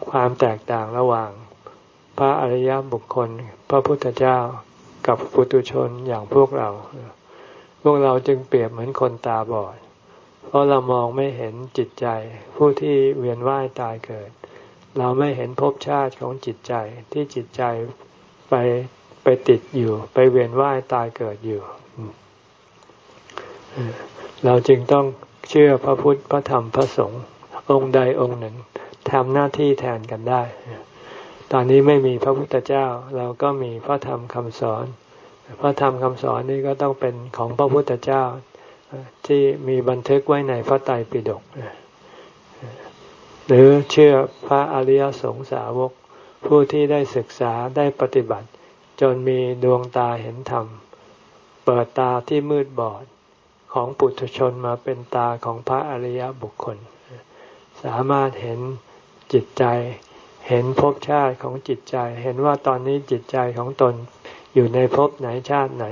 ความแตกต่างระหว่าง พระอริยบุคคล พระพุทธเจ้ากับปุตุชนอย่างพวกเรา พวกเราจึงเปรียบเหมือนคนตาบอด เพราะเรามองไม่เห็นจิตใจ ผู้ที่เวียนว่ายตายเกิด เราไม่เห็นภพชาติของจิตใจที่จิตใจไปไปติดอยู่ ไปเวียนว่ายตายเกิดอยู่เราจึงต้องเชื่อพระพุทธพระธรรมพระสงฆ์องค์ใดองค์หนึ่งทำหน้าที่แทนกันได้ ตอนนี้ไม่มีพระพุทธเจ้า เราก็มีพระธรรมคำสอน พระธรรมคำสอนนี้ก็ต้องเป็นของพระพุทธเจ้า ที่มีบันทึกไว้ในพระไตรปิฎกหรือเชื่อพระอริยสงสาวก ผู้ที่ได้ศึกษาได้ปฏิบัติ จนมีดวงตาเห็นธรรม เปิดตาที่มืดบอดของปุถุชนมาเป็นตาของพระอริยบุคคล สามารถเห็นจิตใจ เห็นภพชาติของจิตใจ เห็นว่าตอนนี้จิตใจของตนอยู่ในภพไหนชาติไหน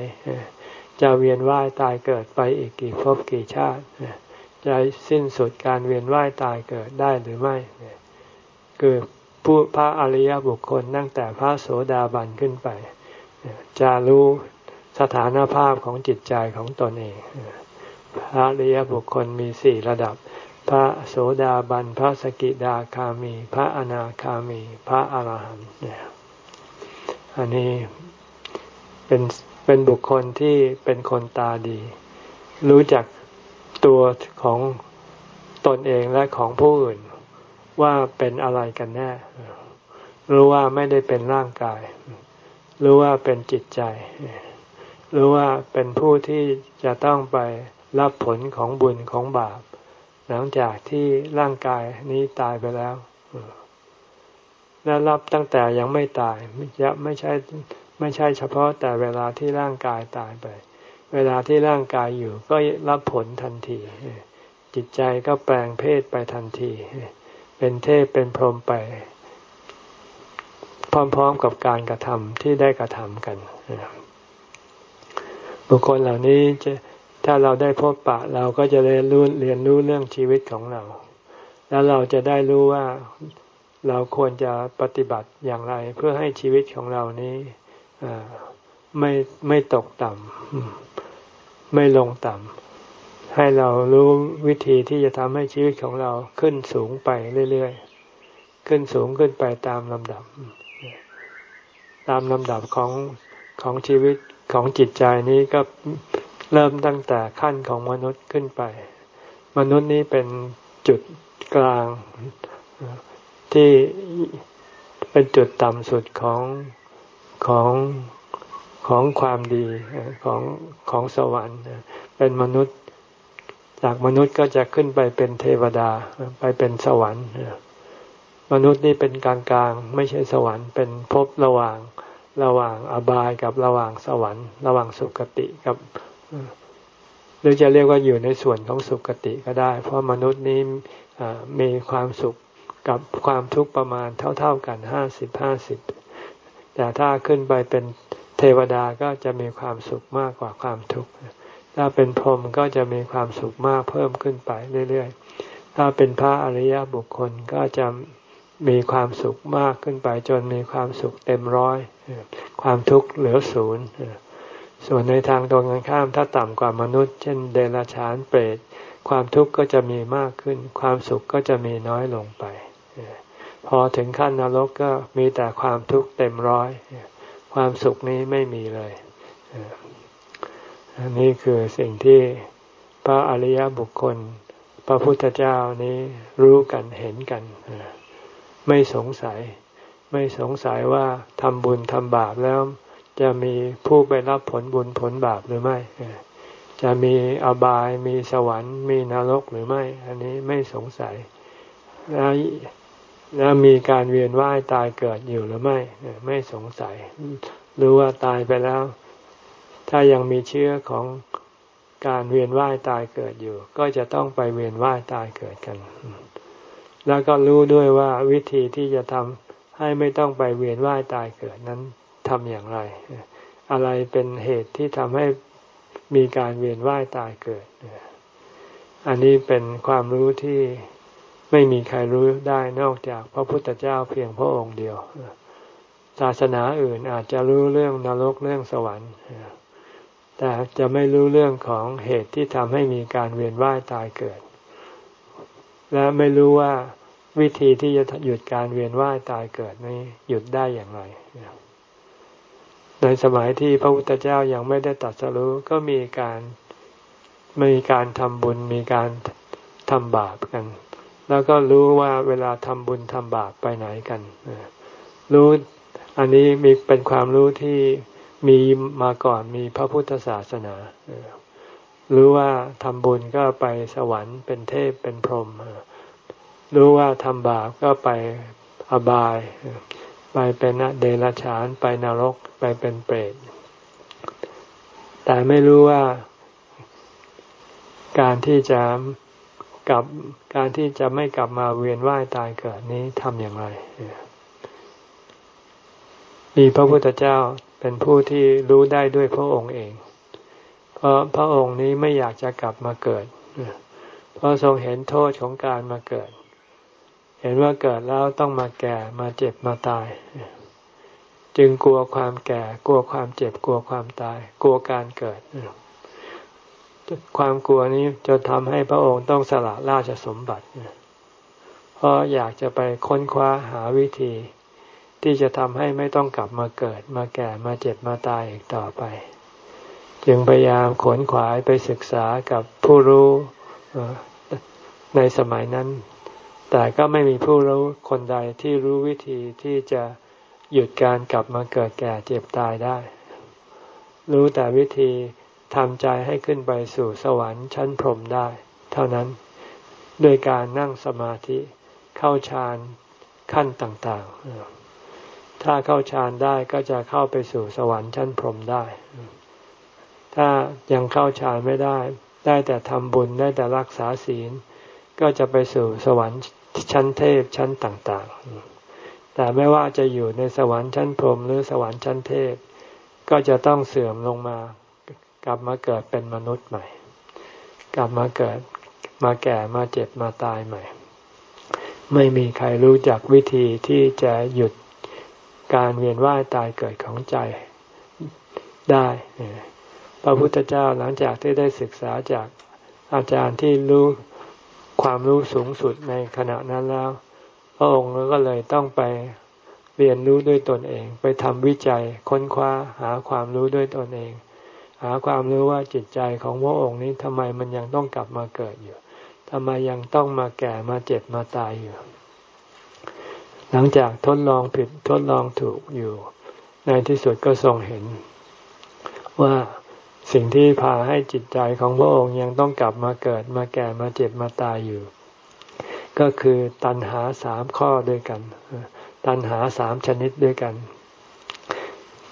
จะเวียนว่ายตายเกิดไปอีกกี่ภพกี่ชาติจะสิ้นสุดการเวียนว่ายตายเกิดได้หรือไม่คือผู้พระอริยบุคคลตั้งแต่พระโสดาบันขึ้นไป จะรู้สถานภาพของจิตใจของตนเอง พระอริยบุคคลมีสี่ระดับ พระโสดาบัน พระสกิดาคามี พระอนาคามี พระอรหันต์อันนี้เป็น เป็นบุคคลที่เป็นคนตาดี รู้จักตัวของตนเองและของผู้อื่น ว่าเป็นอะไรกันแน่ รู้ว่าไม่ได้เป็นร่างกาย รู้ว่าเป็นจิตใจ รู้ว่าเป็นผู้ที่จะต้องไปรับผลของบุญของบาป หลังจากที่ร่างกายนี้ตายไปแล้วและรับตั้งแต่ยังไม่ตายจะไม่ใช่ ไม่ใช่เฉพาะแต่เวลาที่ร่างกายตายไป เวลาที่ร่างกายอยู่ก็รับผลทันที จิตใจก็แปลงเพศไปทันที เป็นเทพเป็นพรหมไป พร้อมๆกับการกระทำที่ได้กระทำกัน บุคคลเหล่านี้จะถ้าเราได้พบปะเราก็จะเรียนรู้เรียนรู้เรื่องชีวิตของเรา แล้วเราจะได้รู้ว่าเราควรจะปฏิบัติอย่างไรเพื่อให้ชีวิตของเรานี้ ไม่ไม่ตกต่ำไม่ลงต่ำให้เรารู้วิธีที่จะทำให้ชีวิตของเราขึ้นสูงไปเรื่อยๆ ขึ้นสูงขึ้นไปตามลำดับ ตามลำดับของของชีวิตของจิตใจนี้ก็เริ่มตั้งแต่ขั้นของมนุษย์ขึ้นไป มนุษย์นี้เป็นจุดกลางที่เป็นจุดต่ำสุดของ ของของความดีของของสวรรค์เป็นมนุษย์ จากมนุษย์ก็จะขึ้นไปเป็นเทวดาไปเป็นสวรรค์มนุษย์นี่เป็นกลางกลางไม่ใช่สวรรค์เป็นภพระหว่างระหว่างอบายกับระหว่างสวรรค์ ระหว่างสุคติกับ หรือจะเรียกว่าอยู่ในส่วนของสุคติก็ได้ เพราะมนุษย์นี้มีความสุขกับความทุกข์ประมาณเท่า ๆกันห้าสิบห้าสิบ แต่ถ้าขึ้นไปเป็นเทวดาก็จะมีความสุขมากกว่าความทุกข์ ถ้าเป็นพรหมก็จะมีความสุขมากเพิ่มขึ้นไปเรื่อยๆ ถ้าเป็นพระอริยบุคคลก็จะมีความสุขมากขึ้นไป จนมีความสุขเต็มร้อย ความทุกข์เหลือศูนย์ ส่วนในทางตรงกันข้ามถ้าต่ำกว่ามนุษย์ เช่นเดรัจฉานเปรต ความทุกข์ก็จะมีมากขึ้น ความสุขก็จะมีน้อยลงไป พอถึงขั้นนรกก็มีแต่ความทุกข์เต็มร้อย ความสุขนี้ไม่มีเลยอันนี้คือสิ่งที่พระอริยบุคคล พระพุทธเจ้านี้รู้กันเห็นกัน ไม่สงสัย ไม่สงสัยว่าทำบุญทำบาปแล้ว จะมีผู้ไปรับผลบุญผลบาปหรือไม่ จะมีอบายมีสวรรค์ มีนรกหรือไม่ อันนี้ไม่สงสัยแล้ว แล้วมีการเวียนว่ายตายเกิดอยู่หรือไม่ ไม่สงสัย รู้ว่าตายไปแล้ว ถ้ายังมีเชื้อของการเวียนว่ายตายเกิดอยู่ ก็จะต้องไปเวียนว่ายตายเกิดกัน แล้วก็รู้ด้วยว่าวิธีที่จะทำให้ไม่ต้องไปเวียนว่ายตายเกิดนั้นทำอย่างไร อะไรเป็นเหตุที่ทำให้มีการเวียนว่ายตายเกิด อันนี้เป็นความรู้ที่ ไม่มีใครรู้ได้นอกจากพระพุทธเจ้าเพียงพระองค์เดียว ศาสนาอื่นอาจจะรู้เรื่องนรกเรื่องสวรรค์ แต่จะไม่รู้เรื่องของเหตุที่ทำให้มีการเวียนว่ายตายเกิด และไม่รู้ว่าวิธีที่จะหยุดการเวียนว่ายตายเกิดนี้หยุดได้อย่างไร ในสมัยที่พระพุทธเจ้ายังไม่ได้ตัดสรู้ก็มีการมีการทำบุญมีการทำบาปกัน แล้วก็รู้ว่าเวลาทำบุญทำบาปไปไหนกันรู้อันนี้มีเป็นความรู้ที่มีมาก่อนมีพระพุทธศาสนารู้ว่าทำบุญก็ไปสวรรค์เป็นเทพเป็นพรหมรู้ว่าทำบาปก็ไปอบาย ไปเป็นเดรัจฉานไปนรกไปเป็นเปรตแต่ไม่รู้ว่าการที่จะ กับการที่จะไม่กลับมาเวียนว่ายตายเกิดนี้ทำอย่างไรมีพระพุทธเจ้าเป็นผู้ที่รู้ได้ด้วยพระองค์เอง เพราะพระองค์นี้ไม่อยากจะกลับมาเกิด เพราะทรงเห็นโทษของการมาเกิด เห็นว่าเกิดแล้วต้องมาแก่มาเจ็บมาตาย จึงกลัวความแก่ กลัวความเจ็บ กลัวความตาย กลัวการเกิดฉ ความกลัวนี้จะทำให้พระองค์ต้องสละราชสมบัติ เพราะอยากจะไปค้นคว้าหาวิธี ที่จะทำให้ไม่ต้องกลับมาเกิดมาแก่มาเจ็บมาตายอีกต่อไป จึงพยายามขนขวายไปศึกษากับผู้รู้ในสมัยนั้น แต่ก็ไม่มีผู้รู้คนใดที่รู้วิธีที่จะหยุดการกลับมาเกิดแก่เจ็บตายได้ รู้แต่วิธี ทำใจให้ขึ้นไปสู่สวรรค์ชั้นพรหมได้ เท่านั้นด้วยการนั่งสมาธิเข้าฌานขั้นต่างๆ ถ้าเข้าฌานได้ก็จะเข้าไปสู่สวรรค์ชั้นพรหมได้ ถ้ายังเข้าฌานไม่ได้ ได้แต่ทำบุญได้แต่รักษาศีล ก็จะไปสู่สวรรค์ชั้นเทพชั้นต่างๆ แต่ไม่ว่าจะอยู่ในสวรรค์ชั้นพรหมหรือสวรรค์ชั้นเทพ ก็จะต้องเสื่อมลงมา กลับมาเกิดเป็นมนุษย์ใหม่ กลับมาเกิดมาแก่มาเจ็บมาตายใหม่ ไม่มีใครรู้จักวิธีที่จะหยุดการเวียนว่ายตายเกิดของใจได้พระพุทธเจ้าหลังจากที่ได้ศึกษาจากอาจารย์ที่รู้ความรู้สูงสุดในขณะนั้นแล้ว พระองค์ก็เลยต้องไปเรียนรู้ด้วยตนเอง ไปทำวิจัยค้นคว้าหาความรู้ด้วยตนเอง หาความรู้ว่าจิตใจของพระองค์นี้ทำไมมันยังต้องกลับมาเกิดอยู่ทำไมยังต้องมาแก่มาเจ็บมาตายอยู่ หลังจากทดลองผิดทดลองถูกอยู่ ในที่สุดก็ทรงเห็น ว่าสิ่งที่พาให้จิตใจของพระองค์ยังต้องกลับมาเกิดมาแก่มาเจ็บมาตายอยู่ ก็คือตัณหาสามข้อด้วยกัน ตัณหาสามชนิดด้วยกัน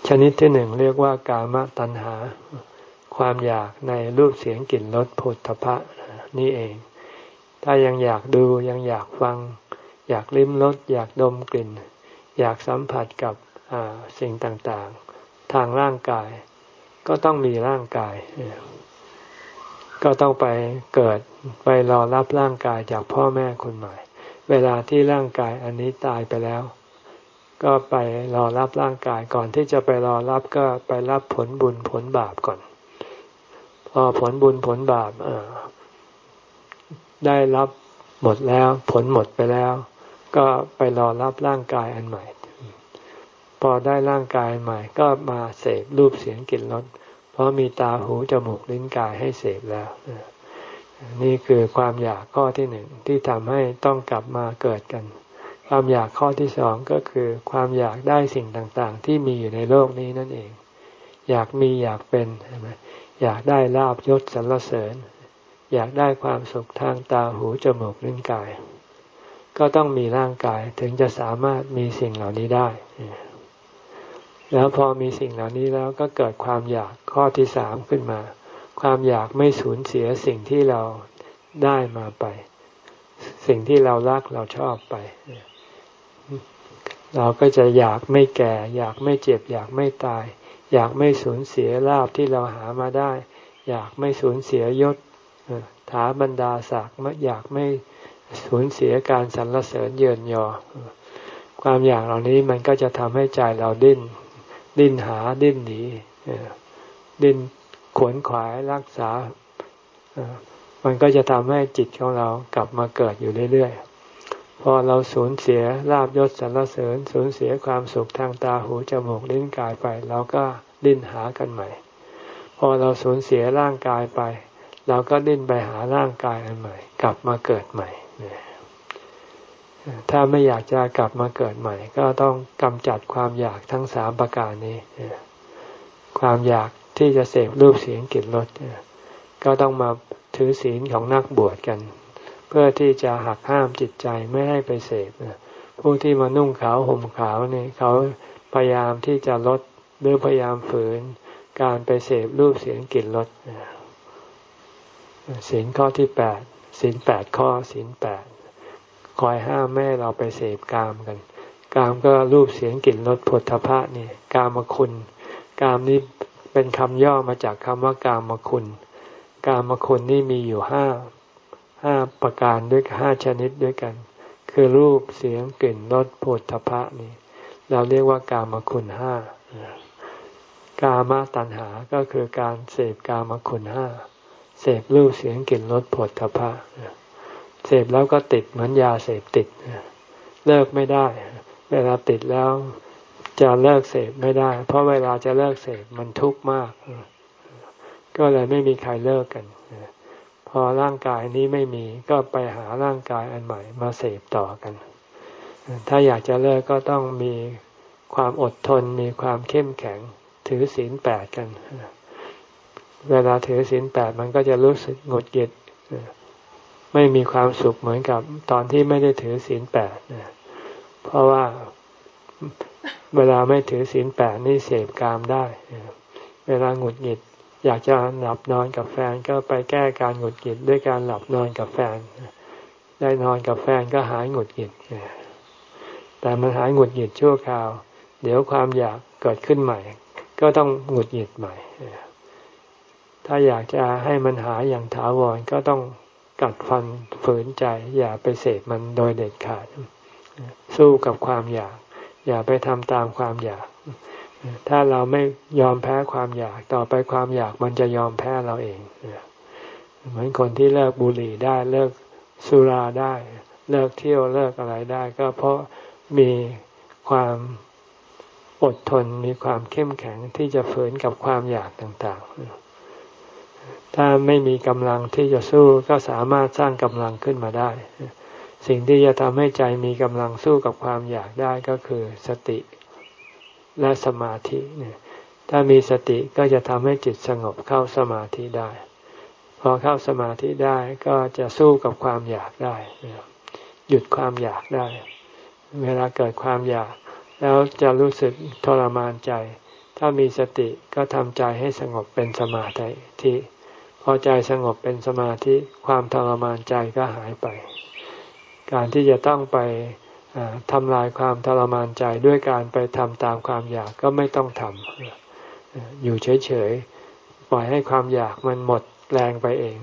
ชนิดที่หนึ่งเรียกว่ากามตัณหา ความอยากในรูปเสียงกลิ่นรสผลทพะนี่เอง ถ้ายังอยากดูยังอยากฟัง อยากลิ้มรสอยากดมกลิ่น อยากสัมผัสกับสิ่งต่างๆ ทางร่างกาย ก็ต้องมีร่างกาย ก็ต้องไปเกิดไปรอรับร่างกายจากพ่อแม่คนใหม่ เวลาที่ร่างกายอันนี้ตายไปแล้ว ก็ไปรอรับร่างกายก่อนที่จะไปรอรับก็ไปรับผลบุญผลบาปก่อน พอผลบุญผลบาปได้รับหมดแล้ว ผลหมดไปแล้ว ก็ไปรอรับร่างกายอันใหม่ พอได้ร่างกายใหม่ ก็มาเสพรูปเสียงกลิ่นรสเพราะมีตาหูจมูกลิ้นกายให้เสพแล้วนี่คือความอยากข้อที่หนึ่งที่ทำให้ต้องกลับมาเกิดกัน ความอยากข้อที่สองก็คือความอยากได้สิ่งต่างๆ ที่มีอยู่ในโลกนี้นั่นเอง อยากมีอยากเป็นใช่ไหมอยากได้ลาบยศสรรเสริญ อยากได้ความสุขทางตาหูจมูกลิ้นกาย ก็ต้องมีร่างกายถึงจะสามารถมีสิ่งเหล่านี้ได้ แล้วพอมีสิ่งเหล่านี้แล้วก็เกิดความอยากข้อที่สามขึ้นมา ความอยากไม่สูญเสียสิ่งที่เราได้มาไป สิ่งที่เรารักเราชอบไปเเราก็จะอยากไม่แก่ อยากไม่เจ็บ อยากไม่ตาย อยากไม่สูญเสียลาบที่เราหามาได้ อยากไม่สูญเสียยศถาบรรดาศักดิ์อยากไม่สูญเสียการสรรเสริญเยินยอ ความอยากเหล่านี้มันก็จะทำให้ใจเราดิ้น ดิ้นหาดิ้นหนีดิ้นขวนขวายรักษา มันก็จะทำให้จิตของเรากลับมาเกิดอยู่เรื่อยๆ พอเราสูญเสียลาบยศสรรเสริญสูญเสียความสุขทางตาหูจมูกลิ้นกายไปเราก็ดิ้นหากันใหม่ พอเราสูญเสียร่างกายไป เราก็ดิ้นไปหาร่างกายอันใหม่ กลับมาเกิดใหม่ถ้าไม่อยากจะกลับมาเกิดใหม่ ก็ต้องกำจัดความอยากทั้งสามประการนี้ความอยากที่จะเสพรูปเสียงกลิ่นรสก็ต้องมาถือศีลของนักบวชกัน เพื่อที่จะหักห้ามจิตใจไม่ให้ไปเสพผู้ที่มานุ่งขาวห่มขาวนี่เขาพยายามที่จะลดหรือพยายามฝืน การไปเสพรูปเสียงกลิ่นรสศีลข้อที่แปดศีลแปดข้อศีลแปดคอยห้ามแม่เราไปเสพกามกัน กามก็รูปเสียงกลิ่นรสผลทพะนี่กามคุณ กามนี้เป็นคำย่อมาจากคำว่ากามคุณ กามคุณนี่มีอยู่ห้า ห้าประการด้วยห้าชนิดด้วยกัน คือรูปเสียงกลิ่นรสผลทพะนี่เราเรียกว่ากามคุณห้ากามตัณหาก็คือการเสพกามคุณห้าเสพรูปเสียงกลิ่นรสผลทพะเสพแล้วก็ติดเหมือนยาเสพติดเลิกไม่ได้ เวลาติดแล้วจะเลิกเสพไม่ได้ เพราะเวลาจะเลิกเสพมันทุกข์มาก ก็เลยไม่มีใครเลิกกัน พอร่างกายนี้ไม่มีก็ไปหาร่างกายอันใหม่มาเสพต่อกัน ถ้าอยากจะเลิกก็ต้องมีความอดทนมีความเข้มแข็งถือศีลแปดกัน เวลาถือศีลแปดมันก็จะรู้สึกหงุดหงิดไม่มีความสุขเหมือนกับตอนที่ไม่ได้ถือศีลแปดเพราะว่าเวลาไม่ถือศีลแปดนี่เสพกามได้ เวลาหงุดหงิด อยากจะหลับนอนกับแฟนก็ไปแก้การหงุดหงิดด้วยการหลับนอนกับแฟน ได้นอนกับแฟนก็หายหงุดหงิดแต่มันหายหงุดหงิดชั่วคราว เดี๋ยวความอยากเกิดขึ้นใหม่ ก็ต้องหงุดหงิดใหม่ ถ้าอยากจะให้มันหายอย่างถาวรก็ต้องกัดฟันฝืนใจ อย่าไปเสพมันโดยเด็ดขาด สู้กับความอยาก อย่าไปทำตามความอยาก ถ้าเราไม่ยอมแพ้ความอยากต่อไปความอยากมันจะยอมแพ้เราเองเหมือนคนที่เลิกบุหรี่ได้เลิกสุราได้ เลิกเที่ยวเลิกอะไรได้ ก็เพราะมีความอดทนมีความเข้มแข็งที่จะฝืนกับความอยากต่างๆ ถ้าไม่มีกำลังที่จะสู้ก็สามารถสร้างกำลังขึ้นมาได้ สิ่งที่จะทำให้ใจมีกำลังสู้กับความอยากได้ก็คือสติ และสมาธิเนี่ยถ้ามีสติก็จะทำให้จิตสงบเข้าสมาธิได้ พอเข้าสมาธิได้ก็จะสู้กับความอยากได้ หยุดความอยากได้ เวลาเกิดความอยาก แล้วจะรู้สึกทรมานใจ ถ้ามีสติก็ทำใจให้สงบเป็นสมาธิพอใจสงบเป็นสมาธิ ความทรมานใจก็หายไป การที่จะต้องไป ทำลายความทรมานใจด้วยการไปทำตามความอยากก็ไม่ต้องทำอยู่เฉยๆปล่อยให้ความอยากมันหมดแรงไปเอง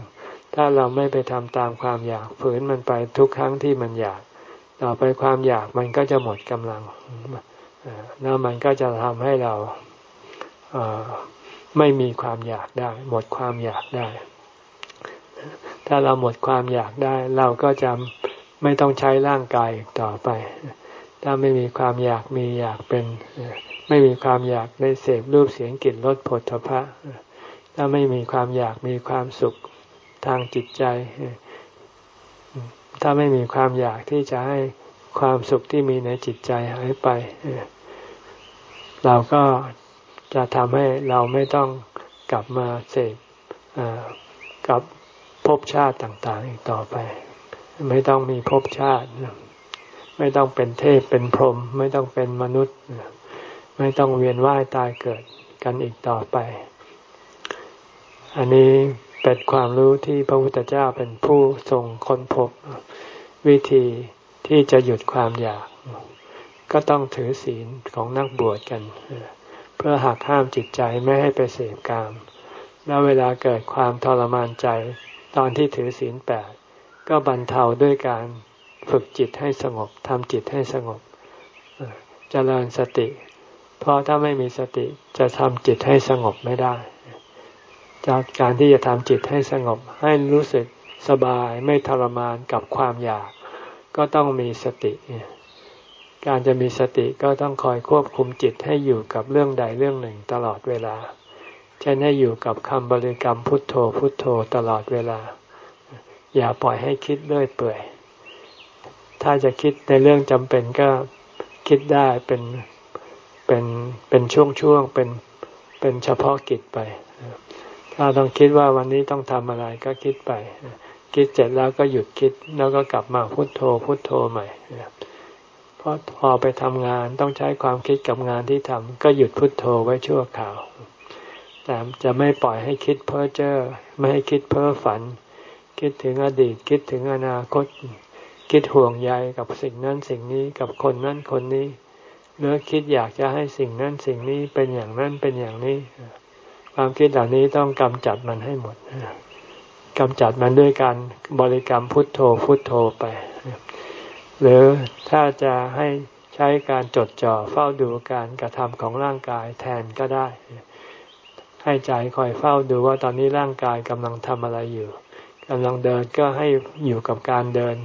ถ้าเราไม่ไปทำตามความอยากฝืนมันไปทุกครั้งที่มันอยาก ต่อไปความอยากมันก็จะหมดกำลังแล้วมันก็จะทำให้เราไม่มีความอยากได้ หมดความอยากได้ ถ้าเราหมดความอยากได้ เราก็จะ ไม่ต้องใช้ร่างกายอีกต่อไป ถ้าไม่มีความอยากมีอยากเป็น ไม่มีความอยากได้เสพรูปเสียงกลิ่นรสผลทพะถ้าไม่มีความอยากมีความสุขทางจิตใจ ถ้าไม่มีความอยากที่จะให้ความสุขที่มีในจิตใจหายไป เราก็จะทำให้เราไม่ต้องกลับมาเสพกับภพชาติต่างๆอีกต่อไป ไม่ต้องมีภพชาติ ไม่ต้องเป็นเทพเป็นพรหมไม่ต้องเป็นมนุษย์ ไม่ต้องเวียนว่ายตายเกิดกันอีกต่อไป อันนี้เป็นความรู้ที่พระพุทธเจ้าเป็นผู้ทรงค้นพบ วิธีที่จะหยุดความอยาก ก็ต้องถือศีลของนักบวชกัน เพื่อหักห้ามจิตใจไม่ให้ไปเสพกาม แล้วเวลาเกิดความทรมานใจ ตอนที่ถือศีลแปด ก็บรรเทาด้วยการฝึกจิตให้สงบทำจิตให้สงบจเจริญสติ เพราะถ้าไม่มีสติจะทำจิตให้สงบไม่ได้ จากการที่จะทำจิตให้สงบ ให้รู้สึกสบายไม่ทรมานกับความอยาก ก็ต้องมีสติ การจะมีสติก็ต้องคอยควบคุมจิตให้อยู่กับเรื่องใดเรื่องหนึ่งตลอดเวลา เช่นให้อยู่กับคำบริกรรมพุทโธพุทโธตลอดเวลา อย่าปล่อยให้คิดเรื่อยเปื่อย ถ้าจะคิดในเรื่องจำเป็นก็คิดได้เป็นเป็นเป็นช่วงๆเป็นเป็นเฉพาะกิจไป ถ้าต้องคิดว่าวันนี้ต้องทำอะไรก็คิดไป คิดเสร็จแล้วก็หยุดคิดแล้วก็กลับมาพุทโธพุทโธใหม่ เพราะพอไปทำงานต้องใช้ความคิดกับงานที่ทำก็หยุดพุดโทโธไว้ชั่วคราว แต่จะไม่ปล่อยให้คิดเพ้อเจ้อไม่ให้คิดเพ้อฝัน คิดถึงอดีต คิดถึงอนาคต คิดห่วงใยกับสิ่งนั้นสิ่งนี้กับคนนั้นคนนี้เนื้อคิดอยากจะให้สิ่งนั้นสิ่งนี้เป็นอย่างนั้นเป็นอย่างนี้ ความคิดเหล่านี้ต้องกำจัดมันให้หมดกำจัดมันด้วยการบริกรรมพุทโธพุทโธไป หรือถ้าจะให้ใช้การจดจ่อเฝ้าดูการกระทำของร่างกายแทนก็ได้ ให้ใจคอยเฝ้าดูว่าตอนนี้ร่างกายกำลังทำอะไรอยู่ กำลังเดินก็ให้อยู่กับการเดิน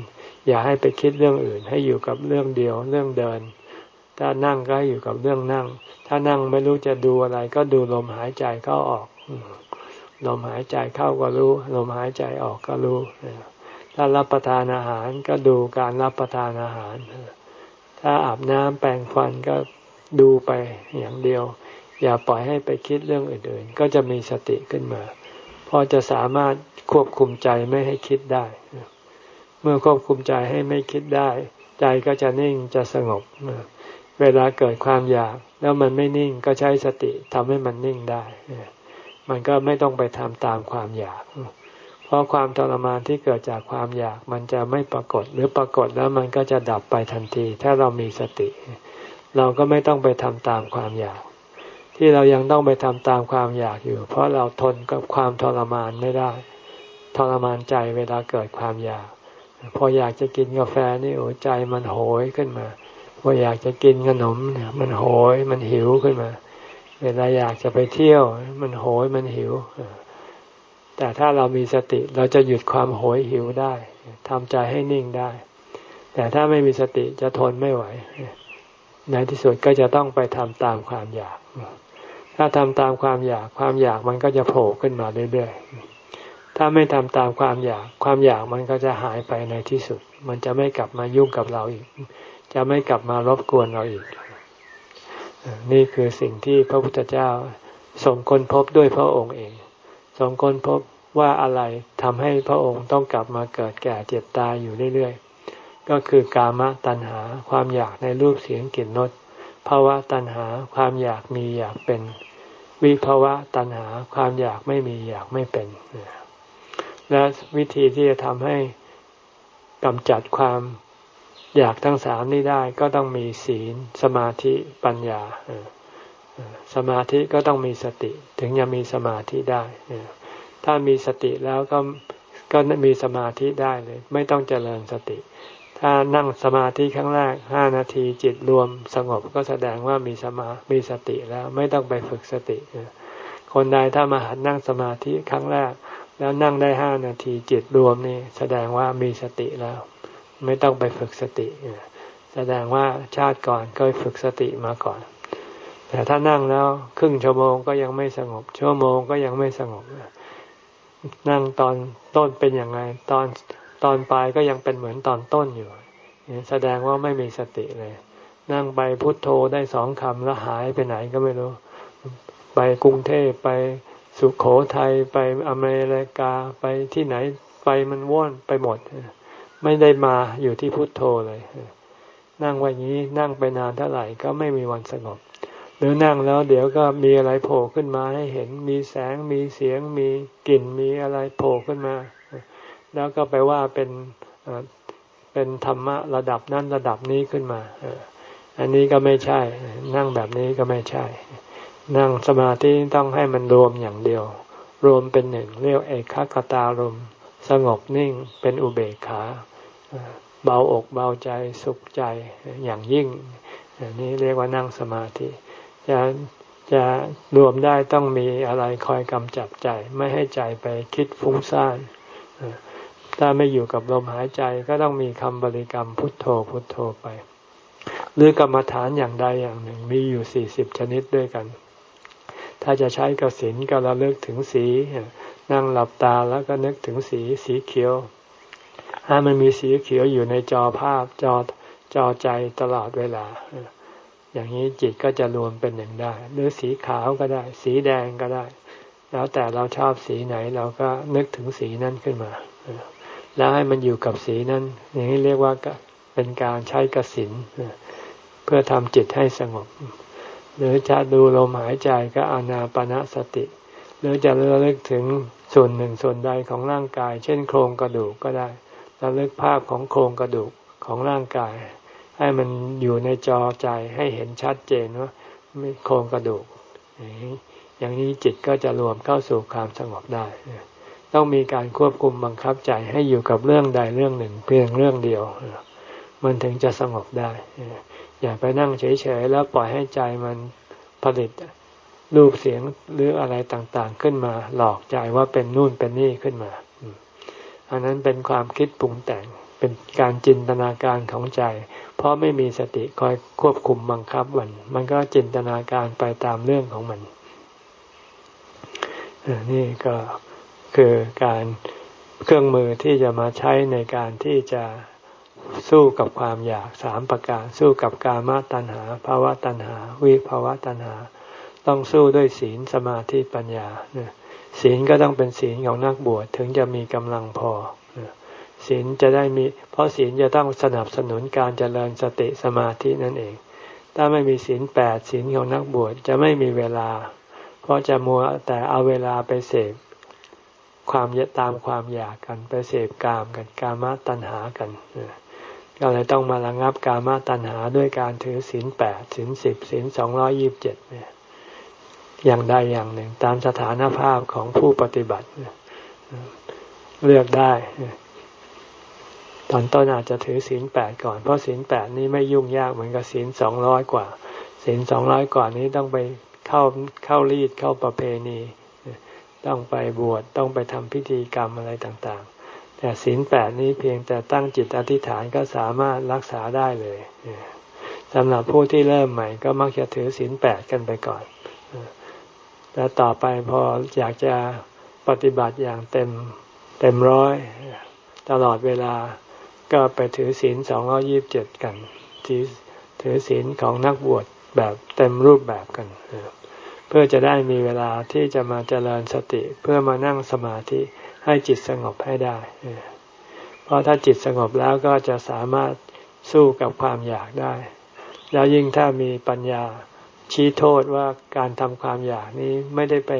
อย่าให้ไปคิดเรื่องอื่น ให้อยู่กับเรื่องเดียวเรื่องเดิน ถ้านั่งก็ให้อยู่กับเรื่องนั่ง ถ้านั่งไม่รู้จะดูอะไร ก็ดูลมหายใจเข้าออก ลมหายใจเข้าก็รู้ ลมหายใจออกก็รู้ ถ้ารับประทานอาหารก็ดูการรับประทานอาหาร ถ้าอาบน้ำแปรงฟันก็ดูไปอย่างเดียว อย่าปล่อยให้ไปคิดเรื่องอื่น ๆ ก็จะมีสติขึ้นมาพอจะสามารถ ควบคุมใจไม่ให้คิดได้ เมื่อควบคุมใจให้ไม่คิดได้ ใจก็จะนิ่งจะสงบ เวลาเกิดความอยาก แล้วมันไม่นิ่งก็ใช้สติทำให้มันนิ่งได้ มันก็ไม่ต้องไปทำตามความอยาก เพราะความทรมานที่เกิดจากความอยาก มันจะไม่ปรากฏหรือปรากฏแล้วมันก็จะดับไปทันที ถ้าเรามีสติ เราก็ไม่ต้องไปทำตามความอยากที่เรายังต้องไปทำตามความอยากอยู่ เพราะเราทนกับความทรมานไม่ได้ ทรมานใจเวลาเกิดความอยาก พออยากจะกินกาแฟนี่โอ้ใจมันโหยขึ้นมา พออยากจะกินขนมเนี่ยมันโหยมันหิวขึ้นมา เวลาอยากจะไปเที่ยว มันโหยมันหิว แต่ถ้าเรามีสติเราจะหยุดความโหยหิวได้ทำใจให้นิ่งได้ แต่ถ้าไม่มีสติจะทนไม่ไหว ในที่สุดก็จะต้องไปทำตามความอยาก ถ้าทำตามความอยากความอยากมันก็จะโผล่ขึ้นมาเรื่อยๆ ถ้าไม่ทำตามความอยาก ความอยากมันก็จะหายไปในที่สุด มันจะไม่กลับมายุ่งกับเราอีก จะไม่กลับมารบกวนเราอีก นี่คือสิ่งที่พระพุทธเจ้าส่งคนพบด้วยพระองค์เองส่งคนพบว่าอะไรทำให้พระองค์ต้องกลับมาเกิดแก่เจ็บตายอยู่เรื่อยๆ ก็คือกามตัณหาความอยากในรูปเสียงกลิ่นรสภาวะตัณหาความอยากมีอยากเป็น วิภาวะตัณหาความอยากไม่มีอยากไม่เป็น และวิธีที่จะทำให้กำจัดความอยากทั้งสามนี้ได้ก็ต้องมีศีล สมาธิปัญญาสมาธิก็ต้องมีสติ ถึงจะมีสมาธิได้ถ้ามีสติแล้วก็ก็มีสมาธิได้เลย ไม่ต้องเจริญสติ ถ้านั่งสมาธิครั้งแรกห้านาทีจิตรวมสงบก็แสดงว่ามีสมามีสติแล้วไม่ต้องไปฝึกสติคนใดถ้ามาหัดนั่งสมาธิครั้งแรก แล้วนั่งได้ห้านาทีจิตรวมนี่แสดงว่ามีสติแล้ว ไม่ต้องไปฝึกสติ แสดงว่าชาติก่อนเคยฝึกสติมาก่อน แต่ถ้านั่งแล้วครึ่งชั่วโมงก็ยังไม่สงบ ชั่วโมงก็ยังไม่สงบ นั่งตอนต้นเป็นอย่างไงตอนตอนปลายก็ยังเป็นเหมือนตอนต้นอยู่แสดงว่าไม่มีสติเลย นั่งไปพุทโธได้สองคำแล้วหายไปไหนก็ไม่รู้ ไปกรุงเทพไป สุขโขทัยไปอเมริกาไปที่ไหนไปมันว่อนไปหมด ไม่ได้มาอยู่ที่พุทโธเลย นั่งวันนี้นั่งไปนานเท่าไหร่ก็ไม่มีวันสงบ หรือนั่งแล้วเดี๋ยวก็มีอะไรโผล่ขึ้นมาให้เห็นมีแสงมีเสียงมีกลิ่นมีอะไรโผล่ขึ้นมา แล้วก็ไปว่าเป็นเป็นธรรมะระดับนั้นระดับนี้ขึ้นมาอันนี้ก็ไม่ใช่ นั่งแบบนี้ก็ไม่ใช่ นั่งสมาธิต้องให้มันรวมอย่างเดียว รวมเป็นหนึ่งเรียกเอกคตารมสงบนิ่งเป็นอุเบกขาเบาอกเบาใจสุขใจอย่างยิ่งนี้เรียกว่านั่งสมาธิจะจะรวมได้ต้องมีอะไรคอยกำจับใจ ไม่ให้ใจไปคิดฟุ้งซ่านถ้าไม่อยู่กับลมหายใจก็ต้องมีคำบริกรรมพุทโธพุทโธไป หรือกรรมฐานอย่างใดอย่างหนึ่งมีอยู่สี่สิบชนิดด้วยกัน ถ้าจะใช้กสินก็ระลึกถึงสี นั่งหลับตาแล้วก็นึกถึงสีสีเขียว ถ้ามันมีสีเขียวอยู่ในจอภาพจอจอใจตลอดเวลา อย่างนี้จิตก็จะรวมเป็นหนึ่งได้ หรือสีขาวก็ได้ สีแดงก็ได้ แล้วแต่เราชอบสีไหนเราก็นึกถึงสีนั้นขึ้นมา แล้วให้มันอยู่กับสีนั้น อย่างนี้เรียกว่าเป็นการใช้กสินเพื่อทำจิตให้สงบ หรือจะดูลมหายใจก็อานาปณะสติ หรือจะเลือกถึงส่วนหนึ่งส่วนใดของร่างกาย เช่นโครงกระดูกก็ได้ระลึกภาพของโครงกระดูกของร่างกาย ให้มันอยู่ในจอใจให้เห็นชัดเจนว่าไม่โครงกระดูก อย่างนี้จิตก็จะรวมเข้าสู่ความสงบได้ ต้องมีการควบคุมบังคับใจให้อยู่กับเรื่องใดเรื่องหนึ่ง เพียงเรื่องเดียว มันถึงจะสงบได้ อย่าไปนั่งเฉยๆแล้วปล่อยให้ใจมันผลิตรูปเสียงหรืออะไรต่างๆขึ้นมา หลอกใจว่าเป็นนู่นเป็นนี่ขึ้นมาอันนั้นเป็นความคิดปรุงแต่งเป็นการจินตนาการของใจ เพราะไม่มีสติคอยควบคุมบังคับมัน มันก็จินตนาการไปตามเรื่องของมันนี่ก็คือการเครื่องมือที่จะมาใช้ในการที่จะ สู้กับความอยากสามประการ สู้กับกามตัณหาภาวะตัณหา วิภาวะตัณหา ต้องสู้ด้วยศีลสมาธิปัญญาศีลก็ต้องเป็นศีลของนักบวชถึงจะมีกำลังพอศีลจะได้มี เพราะศีลจะต้องสนับสนุนการเจริญสติสมาธินั่นเอง ถ้าไม่มีศีลแปดศีลของนักบวชจะไม่มีเวลา เพราะจะมัวแต่เอาเวลาไปเสพความยตามความอยากกันไปเสพกามกันกามตัณหากัน ก็เลยต้องมาระงับกามาตัณหาด้วยการถือศีลแปดศีลสิบศีลสองร้อยิบเจ็ดเนี่ยอย่างใดอย่างหนึ่ง ตามสถานภาพของผู้ปฏิบัติเลือกได้ ตอนต้นอาจจะถือศีลแปดก่อน เพราะศีลแปดนี้ไม่ยุ่งยากเหมือนกับศีลสองร้อยกว่าศีลสองร้อยกว่านี้ต้องไปเข้าเข้ารีดเข้าประเพณี ต้องไปบวชต้องไปทำพิธีกรรมอะไรต่างๆ แต่ศีลแปดนี้เพียงแต่ตั้งจิตอธิษฐานก็สามารถรักษาได้เลยสำหรับผู้ที่เริ่มใหม่ก็มักจะถือศีลแปดกันไปก่อนแล้วต่อไปพออยากจะปฏิบัติอย่างเต็มเต็มร้อยตลอดเวลาก็ไปถือศีลสองร้อยิบเจ็ดกันถือถือศีลของนักบวชแบบเต็มรูปแบบกัน เพื่อจะได้มีเวลาที่จะมาเจริญสติเพื่อมานั่งสมาธิ ให้จิตสงบให้ได้ เพราะถ้าจิตสงบแล้วก็จะสามารถสู้กับความอยากได้ แล้วยิ่งถ้ามีปัญญาชี้โทษว่าการทำความอยากนี้ไม่ได้ไป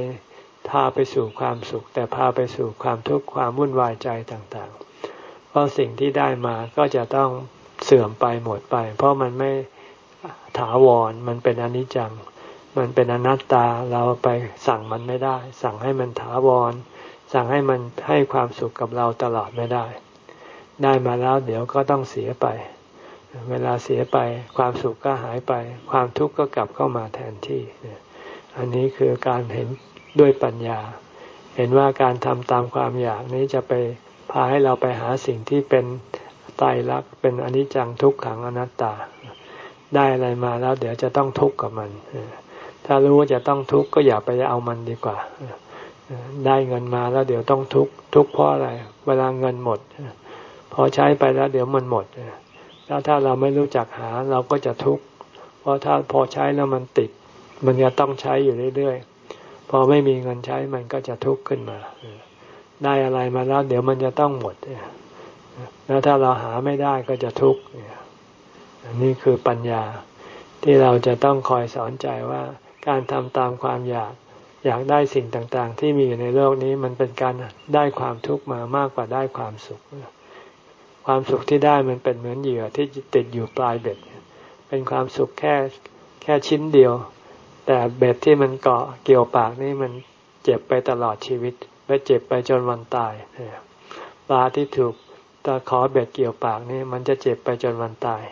พาไปสู่ความสุข แต่พาไปสู่ความทุกข์ความวุ่นวายใจต่างๆ เพราะสิ่งที่ได้มาก็จะต้องเสื่อมไปหมดไป เพราะมันไม่ถาวรมันเป็นอนิจจัง มันเป็นอนัตตาเราไปสั่งมันไม่ได้ สั่งให้มันถาวร สั่งให้มันให้ความสุขกับเราตลอดไม่ได้ ได้มาแล้วเดี๋ยวก็ต้องเสียไป เวลาเสียไป ความสุขก็หายไป ความทุกข์ก็กลับเข้ามาแทนที่ อันนี้คือการเห็นด้วยปัญญา เห็นว่าการทำตามความอยากนี้จะไปพาให้เราไปหาสิ่งที่เป็นตายรักเป็นอนิจจังทุกขังอนัตตา ได้อะไรมาแล้วเดี๋ยวจะต้องทุกข์กับมัน ถ้ารู้ว่าจะต้องทุกข์ก็อย่าไปเอามันดีกว่า ได้เงินมาแล้วเดี๋ยวต้องทุกข์ทุกข์เพราะอะไร เวลาเงินหมด พอใช้ไปแล้วเดี๋ยวมันหมดแล้วถ้าเราไม่รู้จักหาเราก็จะทุกข์เพราะถ้าพอใช้แล้วมันติด มันจะต้องใช้อยู่เรื่อยๆพอไม่มีเงินใช้มันก็จะทุกข์ขึ้นมา ได้อะไรมาแล้วเดี๋ยวมันจะต้องหมดแล้วถ้าเราหาไม่ได้ก็จะทุกข์นี่คือปัญญาที่เราจะต้องคอยสอนใจว่าการทำตามความอยาก อยากได้สิ่งต่างๆ ที่มีอยู่ในโลกนี้มันเป็นการได้ความทุกข์มามากกว่าได้ความสุข ความสุขที่ได้มันเป็นเหมือนเหยื่อที่ติดอยู่ปลายเบ็ด เป็นความสุขแค่แค่ชิ้นเดียว แต่เบ็ดที่มันเกาะเกี่ยวปากนี่มันเจ็บไปตลอดชีวิตและเจ็บไปจนวันตายปลาที่ถูกตะขอเบ็ดเกี่ยวปากนี่มันจะเจ็บไปจนวันตาย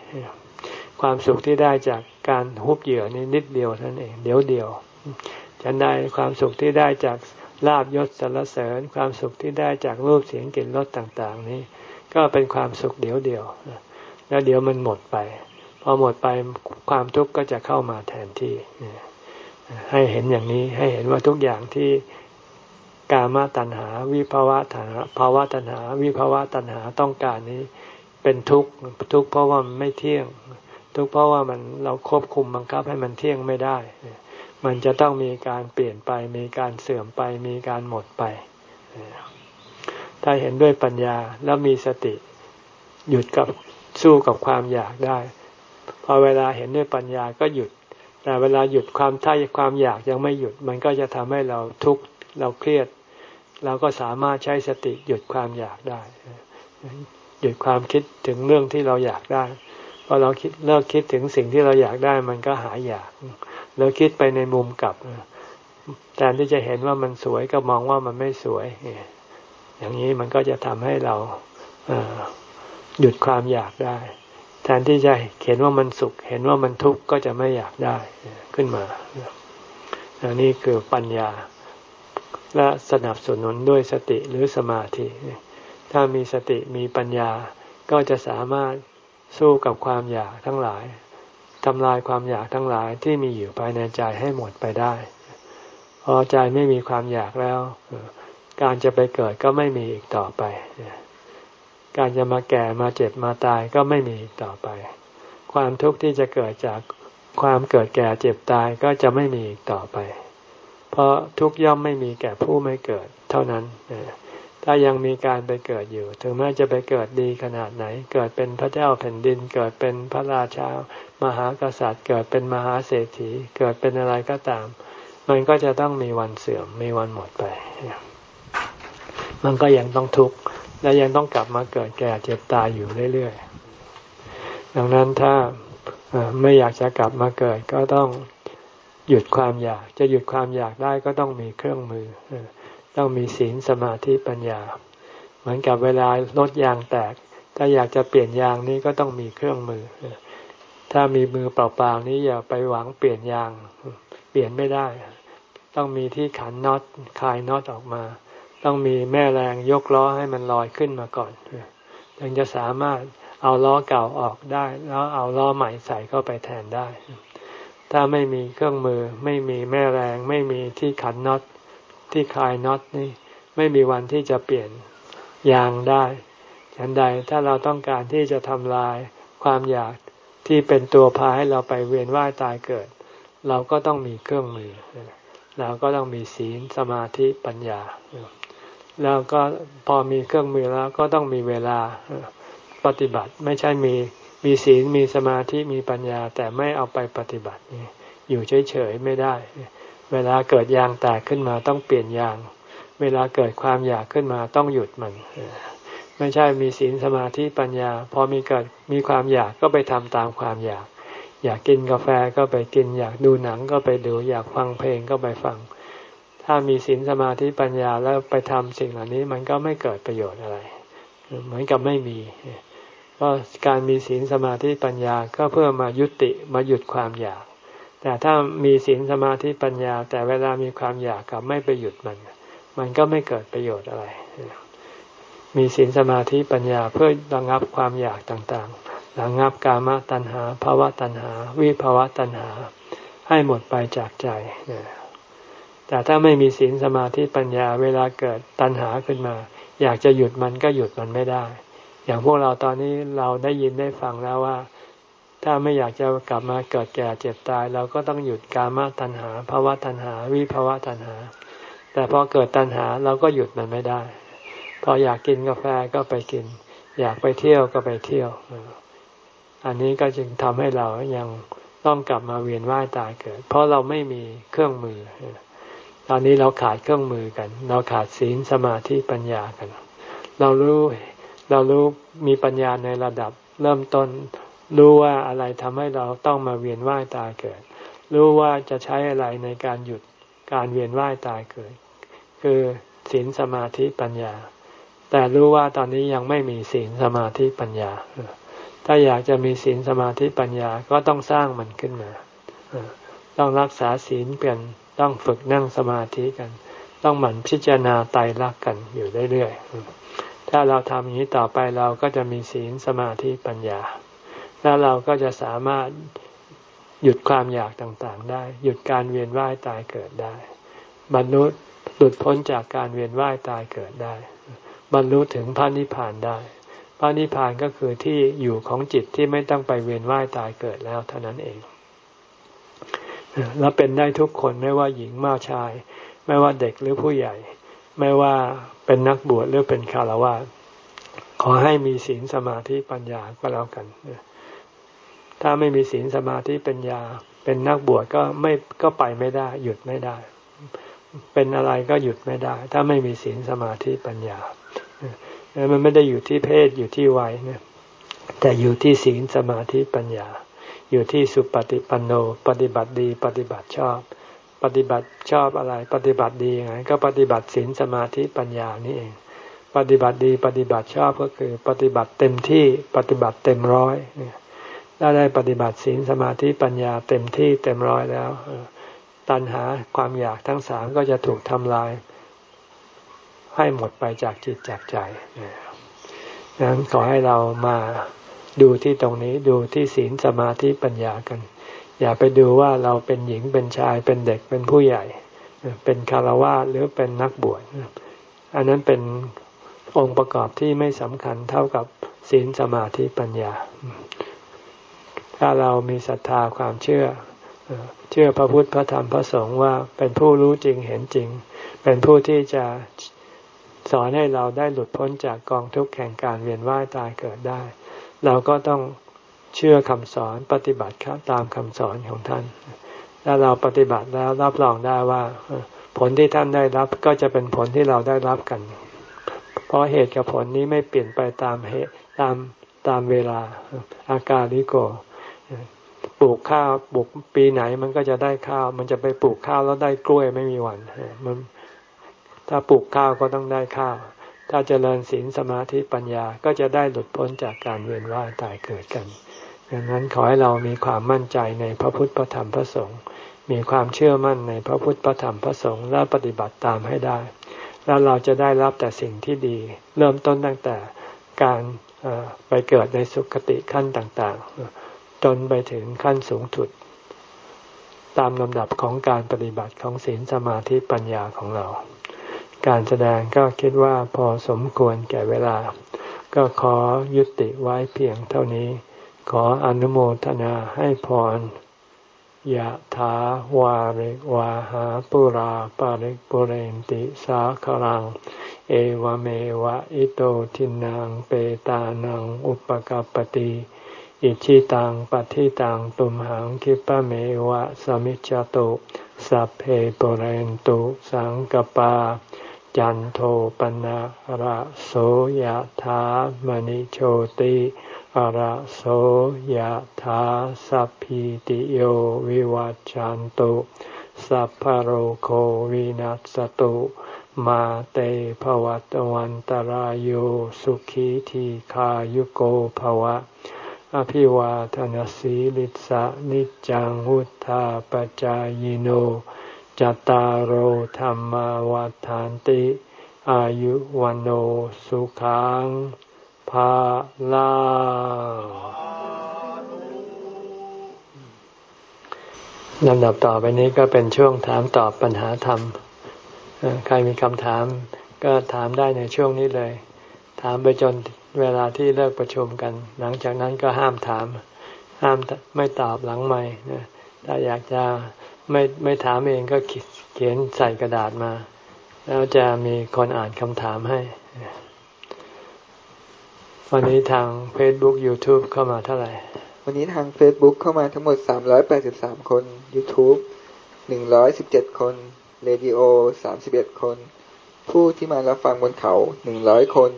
ความสุขที่ได้จากการฮุบเหยื่อนี่นิดเดียวท่านเอง เดี๋ยวเดียว ฉันได้ความสุขที่ได้จากลาบยศสรรเสริญ ความสุขที่ได้จากรูปเสียงกลิ่นรสต่างๆ นี้ ก็เป็นความสุขเดียวเดียวแล้วเดี๋ยวมันหมดไป พอหมดไปความทุกข์ก็จะเข้ามาแทนที่ให้เห็นอย่างนี้ให้เห็นว่าทุกอย่างที่กามตัณหา วิภาวะตัณหาภาวะตัณหา วิภาวะตัณหาต้องการนี้ เป็นทุกข์ทุกข์เพราะว่ามันไม่เที่ยง ทุกข์เพราะว่ามันเราควบคุมบังคับให้มันเที่ยงไม่ได้ มันจะต้องมีการเปลี่ยนไป มีการเสื่อมไป มีการหมดไป ถ้าเห็นด้วยปัญญาแล้วมีสติหยุดกับสู้กับความอยากได้ พอเวลาเห็นด้วยปัญญาก็หยุด แต่เวลาหยุดความท่าความอยากยังไม่หยุด มันก็จะทำให้เราทุกข์เราเครียด เราก็สามารถใช้สติหยุดความอยากได้ หยุดความคิดถึงเรื่องที่เราอยากได้ พอเราคิดเลิกคิดถึงสิ่งที่เราอยากได้มันก็หายอยากเราคิดไปในมุมกลับแทนที่จะเห็นว่ามันสวยก็มองว่ามันไม่สวยอย่างนี้มันก็จะทำให้เราหยุดความอยากได้ แทนที่จะเห็นว่ามันสุข เห็นว่ามันทุกข์ก็จะไม่อยากได้ขึ้นมาอันนี้คือปัญญาและสนับสนุนด้วยสติหรือสมาธิ ถ้ามีสติมีปัญญาก็จะสามารถ สู้กับความอยากทั้งหลายทำลายความอยากทั้งหลายที่มีอยู่ภายในใจให้หมดไปได้ พอใจไม่มีความอยากแล้ว การจะไปเกิดก็ไม่มีอีกต่อไป การจะมาแก่มาเจ็บมาตายก็ไม่มีอีกต่อไป ความทุกข์ที่จะเกิดจากความเกิดแก่เจ็บตายก็จะไม่มีอีกต่อไป เพราะทุกย่อมไม่มีแก่ผู้ไม่เกิด เท่านั้น ถ้ายังมีการไปเกิดอยู่ ถึงแม้จะไปเกิดดีขนาดไหน เกิดเป็นพระเจ้าแผ่นดิน เกิดเป็นพระราชา มหากษัตริย์ เกิดเป็นมหาเศรษฐี เกิดเป็นอะไรก็ตาม มันก็จะต้องมีวันเสื่อม มีวันหมดไป มันก็ยังต้องทุกข์ และยังต้องกลับมาเกิดแก่เจ็บตายอยู่เรื่อยๆ ดังนั้นถ้าไม่อยากจะกลับมาเกิดก็ต้องหยุดความอยาก จะหยุดความอยากได้ก็ต้องมีเครื่องมือ ต้องมีศีลสมาธิปัญญา เหมือนกับเวลารถยางแตก ถ้าอยากจะเปลี่ยนยางนี้ก็ต้องมีเครื่องมือ ถ้ามีมือเปล่าๆนี้อย่าไปหวังเปลี่ยนยาง เปลี่ยนไม่ได้ ต้องมีที่ขันน็อตคลายน็อตออกมา ต้องมีแม่แรงยกล้อให้มันลอยขึ้นมาก่อนถึงจะสามารถเอาล้อเก่าออกได้ แล้วเอาล้อใหม่ใส่เข้าไปแทนได้ ถ้าไม่มีเครื่องมือ ไม่มีแม่แรง ไม่มีที่ขันน็อต ที่คลายน็อตนี่ไม่มีวันที่จะเปลี่ยนยางได้ฉันใดถ้าเราต้องการที่จะทำลายความอยากที่เป็นตัวพาให้เราไปเวียนว่ายตายเกิด เราก็ต้องมีเครื่องมือ เราก็ต้องมีศีลสมาธิปัญญา แล้วก็พอมีเครื่องมือแล้วก็ต้องมีเวลาปฏิบัติไม่ใช่มีมีศีลมีสมาธิมีปัญญา แต่ไม่เอาไปปฏิบัติอยู่เฉยๆไม่ได้ เวลาเกิดยางแตกขึ้นมาต้องเปลี่ยนยาง เวลาเกิดความอยากขึ้นมาต้องหยุดมัน ไม่ใช่มีศีลสมาธิปัญญา พอมีเกิดมีความอยากก็ไปทำตามความอยาก อยากกินกาแฟก็ไปกิน อยากดูหนังก็ไปดู อยากฟังเพลงก็ไปฟัง ถ้ามีศีลสมาธิปัญญาแล้วไปทำสิ่งเหล่านี้มันก็ไม่เกิดประโยชน์อะไร เหมือนกับไม่มีเพราะการมีศีลสมาธิปัญญาก็เพื่อมายุติมาหยุดความอยาก แต่ถ้ามีศีลสมาธิปัญญา แต่เวลามีความอยากกับไม่ไปหยุดมัน มันก็ไม่เกิดประโยชน์อะไร มีศีลสมาธิปัญญาเพื่อระงับความอยากต่างๆระงับกามตัณหาภาวะตัณหา วิภาวะตัณหา ให้หมดไปจากใจ แต่ถ้าไม่มีศีลสมาธิปัญญา เวลาเกิดตัณหาขึ้นมา อยากจะหยุดมันก็หยุดมันไม่ได้ อย่างพวกเราตอนนี้เราได้ยินได้ฟังแล้วว่า ถ้าไม่อยากจะกลับมาเกิดแก่เจ็บตาย เราก็ต้องหยุดกามตัณหาภาวะตัณหา วิภาวะตัณหา แต่พอเกิดตัณหาเราก็หยุดมันไม่ได้ พออยากกินกาแฟก็ไปกิน อยากไปเที่ยวก็ไปเที่ยว อันนี้ก็จึงทำให้เรายังต้องกลับมาเวียนว่ายตายเกิด เพราะเราไม่มีเครื่องมือ ตอนนี้เราขาดเครื่องมือกัน เราขาดศีลสมาธิปัญญากัน เรารู้เรารู้มีปัญญาในระดับเริ่มต้น รู้ว่าอะไรทำให้เราต้องมาเวียนว่ายตายเกิด รู้ว่าจะใช้อะไรในการหยุดการเวียนว่ายตายเกิด คือศีลสมาธิปัญญา แต่รู้ว่าตอนนี้ยังไม่มีศีลสมาธิปัญญา ถ้าอยากจะมีศีลสมาธิปัญญาก็ต้องสร้างมันขึ้นมา ต้องรักษาศีลกันต้องฝึกนั่งสมาธิกัน ต้องหมั่นพิจารณาไตรลักษณ์กันอยู่เรื่อยๆถ้าเราทำอย่างนี้ต่อไปเราก็จะมีศีลสมาธิปัญญา แล้วเราก็จะสามารถหยุดความอยากต่างๆ ได้ หยุดการเวียนว่ายตายเกิดได้ บรรลุหลุดพ้นจากการเวียนว่ายตายเกิดได้ บรรลุถึงพระนิพพานได้พระนิพพานก็คือที่อยู่ของจิตที่ไม่ต้องไปเวียนว่ายตายเกิดแล้วเท่านั้นเอง แล้วเป็นได้ทุกคนไม่ว่าหญิงมาชาย ไม่ว่าเด็กหรือผู้ใหญ่ ไม่ว่าเป็นนักบวชหรือเป็นคารวะขอให้มีศีลสมาธิปัญญาก็แล้วกัน ถ้าไม่มีศีลสมาธิปัญญา เป็นนักบวชก็ไม่ก็ไปไม่ได้ หยุดไม่ได้ เป็นอะไรก็หยุดไม่ได้ ถ้าไม่มีศีลสมาธิปัญญามันไม่ได้อยู่ที่เพศอยู่ที่วัยเนี่ยแต่อยู่ที่ศีลสมาธิปัญญา อยู่ที่สุปฏิปันโน ปฏิบัติดี ปฏิบัติชอบ ปฏิบัติชอบอะไร ปฏิบัติดียังไง ก็ปฏิบัติศีลสมาธิปัญญานี่เอง ปฏิบัติดี ปฏิบัติชอบก็คือ ปฏิบัติเต็มที่ ปฏิบัติเต็มร้อยเนี่ย ถ้าได้ปฏิบัติศีลสมาธิปัญญาเต็มที่เต็มร้อยแล้วตัณหาความอยากทั้งสามก็จะถูกทำลาย ให้หมดไปจากจิตจากใจดังนั้นขอให้เรามาดูที่ตรงนี้ดูที่ศีลสมาธิปัญญากัน อย่าไปดูว่าเราเป็นหญิงเป็นชายเป็นเด็กเป็นผู้ใหญ่ เป็นคารวะหรือเป็นนักบวชอันนั้นเป็นองค์ประกอบที่ไม่สำคัญเท่ากับศีลสมาธิปัญญา ถ้าเรามีศรัทธาความเชื่อ เชื่อพระพุทธพระธรรมพระสงฆ์ว่าเป็นผู้รู้จริงเห็นจริง เป็นผู้ที่จะสอนให้เราได้หลุดพ้นจากกองทุกข์แห่งการเวียนว่ายตายเกิดได้ เราก็ต้องเชื่อคำสอนปฏิบัติตามคำสอนของท่านถ้าเราปฏิบัติแล้วรับรองได้ว่า ผลที่ท่านได้รับก็จะเป็นผลที่เราได้รับกัน เพราะเหตุกับผลนี้ไม่เปลี่ยนไปตามเหตุตามตามเวลา อาการลิโก ปลูกข้าวปลูกปีไหนมันก็จะได้ข้าว มันจะไปปลูกข้าวแล้วได้กล้วยไม่มีวันมันถ้าปลูกข้าวก็ต้องได้ข้าว ถ้าเจริญศีลสมาธิปัญญาก็จะได้หลุดพ้นจากการเวียนว่ายตายเกิดกันดังนั้นขอให้เรามีความมั่นใจในพระพุทธพระธรรมพระสงฆ์มีความเชื่อมั่นในพระพุทธพระธรรมพระสงฆ์และปฏิบัติตามให้ได้ แล้วเราจะได้รับแต่สิ่งที่ดี เริ่มต้นตั้งแต่การไปเกิดในสุคติขั้นต่าง ๆ จนไปถึงขั้นสูงสุด ตามลำดับของการปฏิบัติของศีลสมาธิปัญญาของเรา การแสดงก็คิดว่าพอสมควรแก่เวลา ก็ขอยุติไว้เพียงเท่านี้ ขออนุโมทนาให้พรยะถาวาริวาหาปุราปาริกปุเรนติสาครัง เอวเมวะอิโตทินังเปตานังอุปกัปติ อิชิตังปฏิตังตุมหังคิปะเมวะสมิจจตุสัพเพปเรนตุสังกปา จันโทปนะระโสยธามณิโชติระโสยธาสัพพิติโยวิวัจจันตุสัพพโรโควินัสตุมาเตภวัตวันตารโยสุขีทีขายุโกภวะ อภิวาทนสีลิสะนิจังวุธาปจายโนจตารโหธรรมวาทานติ อายุวันโอสุขังภาลาลำดับต่อไปนี้ก็เป็นช่วงถามตอบปัญหาธรรม ใครมีคำถามก็ถามได้ในช่วงนี้เลย ถามไปจน เวลาที่เลิกประชุมกัน หลังจากนั้นก็ห้ามถาม ห้ามไม่ตอบหลังไม่ถ้าอยากจะไม่ไม่ถามเองก็เขียนใส่กระดาษมา แล้วจะมีคนอ่านคำถามให้ วันนี้ทาง Facebook YouTube เข้ามาเท่าไหร่ วันนี้ทาง Facebook เข้ามาทั้งหมด 383 คน YouTube 117 คนเรดิโอ 31 คน ผู้ที่มารับฟังบนเขา 100 คน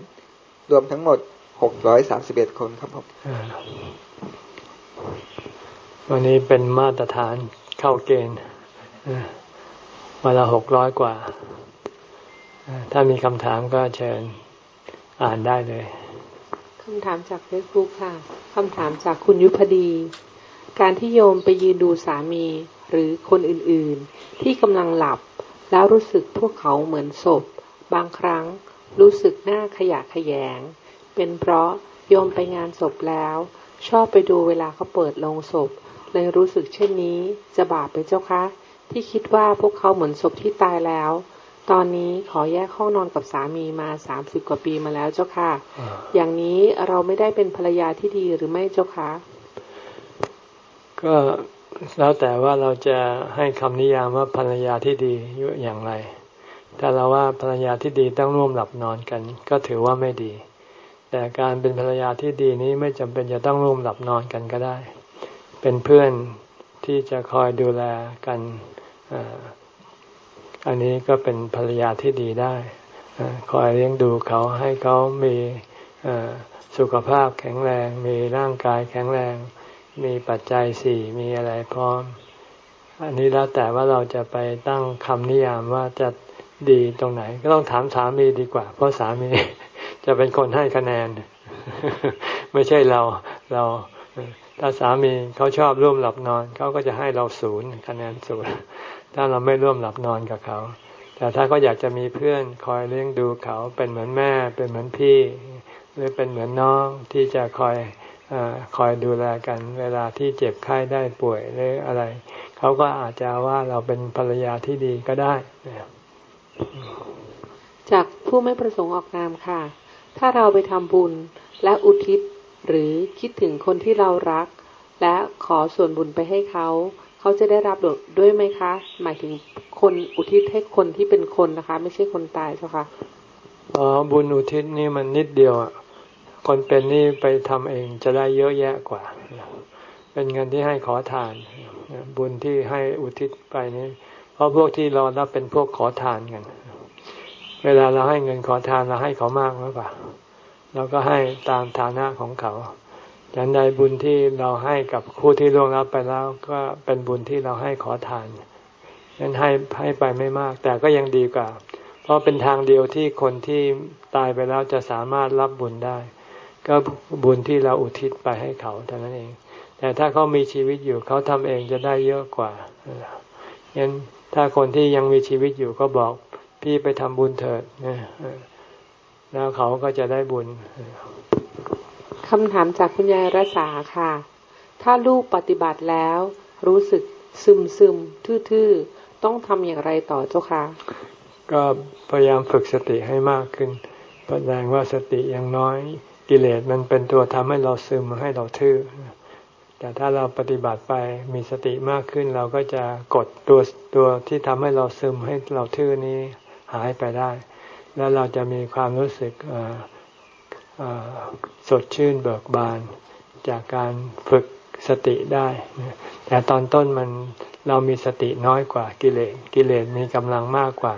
รวมทั้งหมด631คนครับผมวันนี้เป็นมาตรฐานเข้าเกณฑ์วันละหกร้อยกว่า ถ้ามีคำถามก็เชิญอ่านได้เลยคำถามจากเฟซบุ๊กค่ะคำถามจากคุณยุพดี การที่โยมไปยืนดูสามีหรือคนอื่นๆ ที่กำลังหลับแล้วรู้สึกพวกเขาเหมือนศพ บางครั้ง รู้สึกหน้าขยะขยง เป็นเพราะโยมไปงานศพแล้ว ชอบไปดูเวลาเขาเปิดโลงศพ เลยรู้สึกเช่นนี้จะบาปไปเจ้าคะ ที่คิดว่าพวกเขาเหมือนศพที่ตายแล้ว ตอนนี้ขอแยกห้องนอนกับสามีมาสามสิบกว่าปีมาแล้วเจ้าค่ะอย่างนี้เราไม่ได้เป็นภรรยาที่ดีหรือไม่เจ้าคะก็แล้วแต่ว่าเราจะให้คำนิยามว่าภรรยาที่ดีอย่างไร ถ้าเราว่าภรรยาที่ดีต้องร่วมหลับนอนกัน ก็ถือว่าไม่ดี แต่การเป็นภรรยาที่ดีนี้ไม่จำเป็นจะต้องร่วมหลับนอนกันก็ได้ เป็นเพื่อนที่จะคอยดูแลกันอันนี้ก็เป็นภรรยาที่ดีได้คอยเลี้ยงดูเขาให้เขามีสุขภาพแข็งแรง มีร่างกายแข็งแรง มีปัจจัยสี่มีอะไรพร้อม อันนี้แล้วแต่ว่าเราจะไปตั้งคำนิยามว่าจะ ดีตรงไหน ก็ต้องถามสามีดีกว่า เพราะสามีจะเป็นคนให้คะแนน ไม่ใช่เราเราถ้าสามีเขาชอบร่วมหลับนอนเขาก็จะให้เราศูนย์คะแนนศูนย์ถ้าเราไม่ร่วมหลับนอนกับเขา แต่ถ้าเขาอยากจะมีเพื่อนคอยเลี้ยงดูเขาเป็นเหมือนแม่ เป็นเหมือนพี่ หรือเป็นเหมือนน้องที่จะคอยอคอยดูแลกัน เวลาที่เจ็บไข้ได้ป่วยหรืออะไร เขาก็อาจจะว่าเราเป็นภรรยาที่ดีก็ได้ จากผู้ไม่ประสงค์ออกนามค่ะ ถ้าเราไปทำบุญและอุทิศหรือคิดถึงคนที่เรารัก และขอส่วนบุญไปให้เขา เขาจะได้รับด้วยไหมคะ หมายถึงคนอุทิศให้คนที่เป็นคนนะคะ ไม่ใช่คนตายเจ้าค่ะอ๋อบุญอุทิศนี่มันนิดเดียวอะคนเป็นนี่ไปทำเองจะได้เยอะแยะกว่า เป็นเงินที่ให้ขอทาน บุญที่ให้อุทิศไปนี้เพ ราะพวกที่รอรับเป็นพวกขอทานกัน เวลาเราให้เงินขอทานเราให้เขามากหรือเปล่าเราก็ให้ตามฐานะของเขาอย่างใดบุญที่เราให้กับผู้ที่ล่วงลับไปแล้ว ก็เป็นบุญที่เราให้ขอทานนั้นให้ให้ไปไม่มาก แต่ก็ยังดีกว่า เพราะเป็นทางเดียวที่คนที่ตายไปแล้วจะสามารถรับบุญได้ ก็บุญที่เราอุทิศไปให้เขาเท่านั้นเอง แต่ถ้าเขามีชีวิตอยู่เขาทำเองจะได้เยอะกว่างั้น ถ้าคนที่ยังมีชีวิตอยู่ก็บอกพี่ไปทำบุญเถิดแล้วเขาก็จะได้บุญคำถามจากคุณยายรัษาค่ะ ถ้าลูกปฏิบัติแล้ว รู้สึกซึมซึมทื่อๆ ต้องทำอย่างไรต่อเจ้าคะก็พยายามฝึกสติให้มากขึ้นแสดงว่าสติยังน้อยกิเลสมันเป็นตัวทำให้เราซึมให้เราทื่อ แต่ถ้าเราปฏิบัติไปมีสติมากขึ้น เราก็จะกดตัวตัวที่ทำให้เราซึมให้เราทื่อนี้หายไปได้ แล้วเราจะมีความรู้สึกสดชื่นเบิกบาน จากการฝึกสติได้ แต่ตอนต้นมันเรามีสติน้อยกว่ากิเลสกิเลสมีกำลังมากกว่า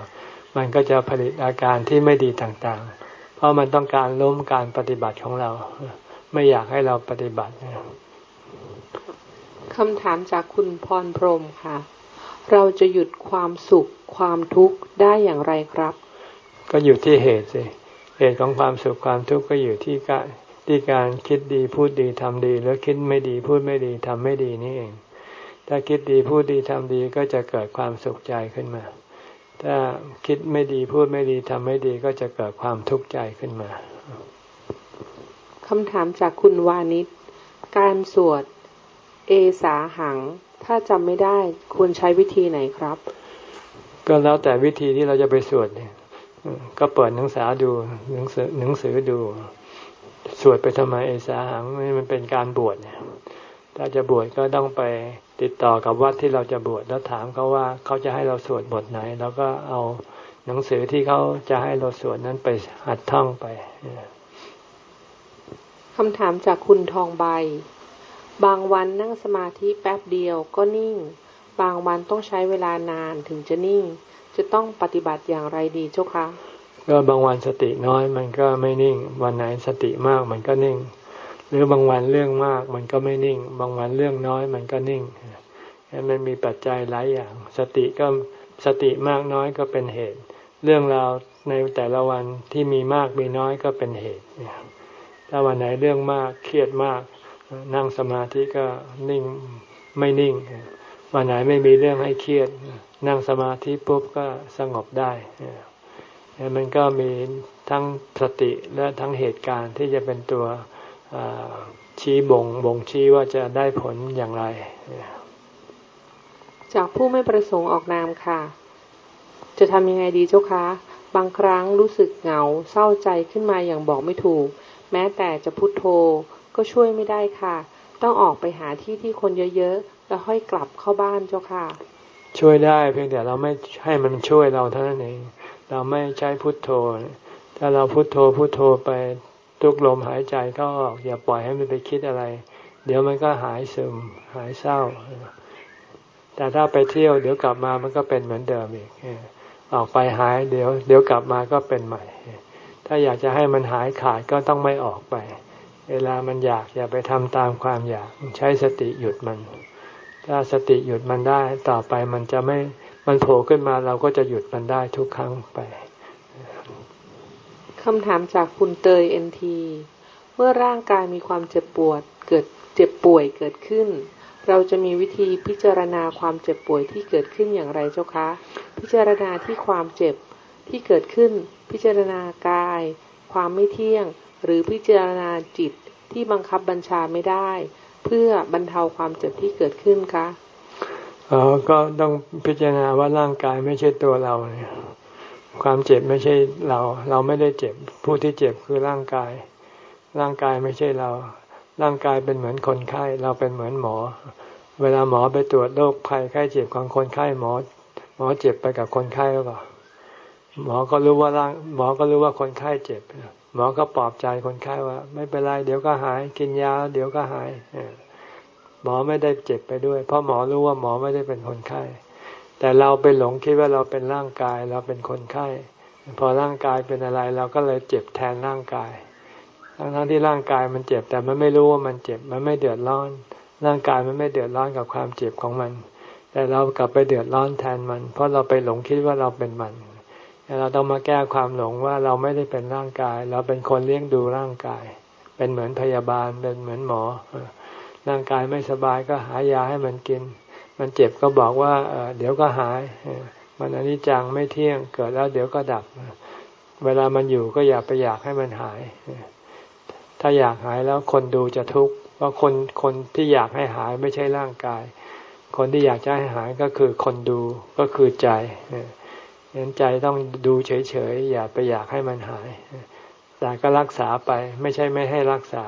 มันก็จะผลิตอาการที่ไม่ดีต่างๆ เพราะมันต้องการล้มการปฏิบัติของเรา ไม่อยากให้เราปฏิบัติ คำถามจากคุณพรพรมค่ะ เราจะหยุดความสุขความทุกข์ได้อย่างไรครับ ก็อยู่ที่เหตุสิเหตุของความสุขความทุกข์ก็อยู่ที่การที่การคิดดีพูดดีทำดี แล้วคิดไม่ดีพูดไม่ดีทำไม่ดีนี่เอง ถ้าคิดดีพูดดีทำดีก็จะเกิดความสุขใจขึ้นมา ถ้าคิดไม่ดีพูดไม่ดีทำไม่ดีก็จะเกิดความทุกข์ใจขึ้นมาคำถามจากคุณวานิชการสวด เอสาหัง ถ้าจำไม่ได้ควรใช้วิธีไหนครับ ก็แล้วแต่วิธีที่เราจะไปสวดเนี่ยก็เปิดหนังสือดูหนังสือหนังสือดู สวดไปทำไมเอสาหังนี่มันเป็นการบวชเนี่ยถ้าจะบวชก็ต้องไปติดต่อกับวัดที่เราจะบวชแล้วถามเขาว่าเขาจะให้เราสวดบทไหน แล้วก็เอาหนังสือที่เขาจะให้เราสวดนั้นไปหัดท่องไปคำถามจากคุณทองใบ บางวันนั่งสมาธิแป๊บเดียวก็นิ่ง บางวันต้องใช้เวลานานถึงจะนิ่ง จะต้องปฏิบัติอย่างไรดีเจ้าคะ ก็บางวันสติน้อยมันก็ไม่นิ่ง วันไหนสติมากมันก็นิ่ง หรือบางวันเรื่องมากมันก็ไม่นิ่ง บางวันเรื่องน้อยมันก็นิ่งมันมีปัจจัยหลายอย่าง สติก็สติมากน้อยก็เป็นเหตุ เรื่องราวในแต่ละวันที่มีมากมีน้อยก็เป็นเหตุถ้าวันไหนเรื่องมากเครียดมาก นั่งสมาธิก็นิ่งไม่นิ่ง วันไหนไม่มีเรื่องให้เครียด นั่งสมาธิปุ๊บก็สงบได้มันก็มีทั้งสติและทั้งเหตุการณ์ที่จะเป็นตัวชี้บ่งบ่งชี้ว่าจะได้ผลอย่างไร จากผู้ไม่ประสงค์ออกนามค่ะ จะทำยังไงดีเจ้าคะ บางครั้งรู้สึกเหงาเศร้าใจขึ้นมาอย่างบอกไม่ถูก แม้แต่จะพุโทโธ ก็ช่วยไม่ได้ค่ะ ต้องออกไปหาที่ที่คนเยอะๆ แล้วค่อยกลับเข้าบ้านเจ้าค่ะ ช่วยได้เพียงแต่เราไม่ให้มันช่วยเราเท่านั้นเอง เราไม่ใช้พุทโธ ถ้าเราพุทโธพุทโธไปทุกลมหายใจก็ออกอย่าปล่อยให้มันไปคิดอะไร เดี๋ยวมันก็หายซึมหายเศร้า แต่ถ้าไปเที่ยวเดี๋ยวกลับมามันก็เป็นเหมือนเดิมอีกออกไปหายเดี๋ยว เดี๋ยวกลับมาก็เป็นใหม่ ถ้าอยากจะให้มันหายขาดก็ต้องไม่ออกไป เวลามันอยากอย่าไปทำตามความอยากใช้สติหยุดมัน ถ้าสติหยุดมันได้ต่อไปมันจะไม่มันโผล่ขึ้นมาเราก็จะหยุดมันได้ทุกครั้งไปคำถามจากคุณเตยเอ็นทีเมื่อร่างกายมีความเจ็บปวดเกิดเจ็บป่วยเกิดขึ้น เราจะมีวิธีพิจารณาความเจ็บป่วยที่เกิดขึ้นอย่างไรเจ้าคะ พิจารณาที่ความเจ็บที่เกิดขึ้น พิจารณากาย ความไม่เที่ยง หรือพิจารณาจิต ที่บังคับบัญชาไม่ได้ เพื่อบรรเทาความเจ็บที่เกิดขึ้นคะอ๋อก็ต้องพิจารณาว่าร่างกายไม่ใช่ตัวเราเนี่ยความเจ็บไม่ใช่เรา เราไม่ได้เจ็บ ผู้ที่เจ็บคือร่างกาย ร่างกายไม่ใช่เรา ร่างกายเป็นเหมือนคนไข้ เราเป็นเหมือนหมอ เวลาหมอไปตรวจโรคภัยไข้เจ็บของคนไข้หมอ หมอเจ็บไปกับคนไข้หรือเปล่าหมอก็รู้ว่าร่างหมอก็รู้ว่าคนไข้เจ็บ หมอก็ปลอบใจคนไข้ว่า ไม่เป็นไรเดี๋ยวก็หาย กินยาเดี๋ยวก็หายหมอไม่ได้เจ็บไปด้วย เพราะหมอรู้ว่าหมอไม่ได้เป็นคนไข้ แต่เราไปหลงคิดว่าเราเป็นร่างกายเราเป็นคนไข้ พอร่างกายเป็นอะไร เราก็เลยเจ็บแทนร่างกาย ทั้งทั้งที่ร่างกายมันเจ็บ แต่มันไม่รู้ว่ามันเจ็บ มันไม่เดือดร้อน ร่างกายมันไม่เดือดร้อนกับความเจ็บของมัน แต่เรากลับไปเดือดร้อนแทนมัน เพราะเราไปหลงคิดว่าเราเป็นมัน เราต้องมาแก้ความหลงว่าเราไม่ได้เป็นร่างกาย เราเป็นคนเลี้ยงดูร่างกาย เป็นเหมือนพยาบาลเป็นเหมือนหมอ ร่างกายไม่สบายก็หายาให้มันกิน มันเจ็บก็บอกว่าเดี๋ยวก็หาย มันอนิจจังไม่เที่ยงเกิดแล้วเดี๋ยวก็ดับ เวลามันอยู่ก็อย่าไปอยากให้มันหาย ถ้าอยากหายแล้วคนดูจะทุกข์เพราะคนคนที่อยากให้หายไม่ใช่ร่างกาย คนที่อยากจะให้หายก็คือคนดูก็คือใจ เห็นใจต้องดูเฉยๆ อย่าไปอยากให้มันหาย แต่ก็รักษาไปไม่ใช่ไม่ให้รักษา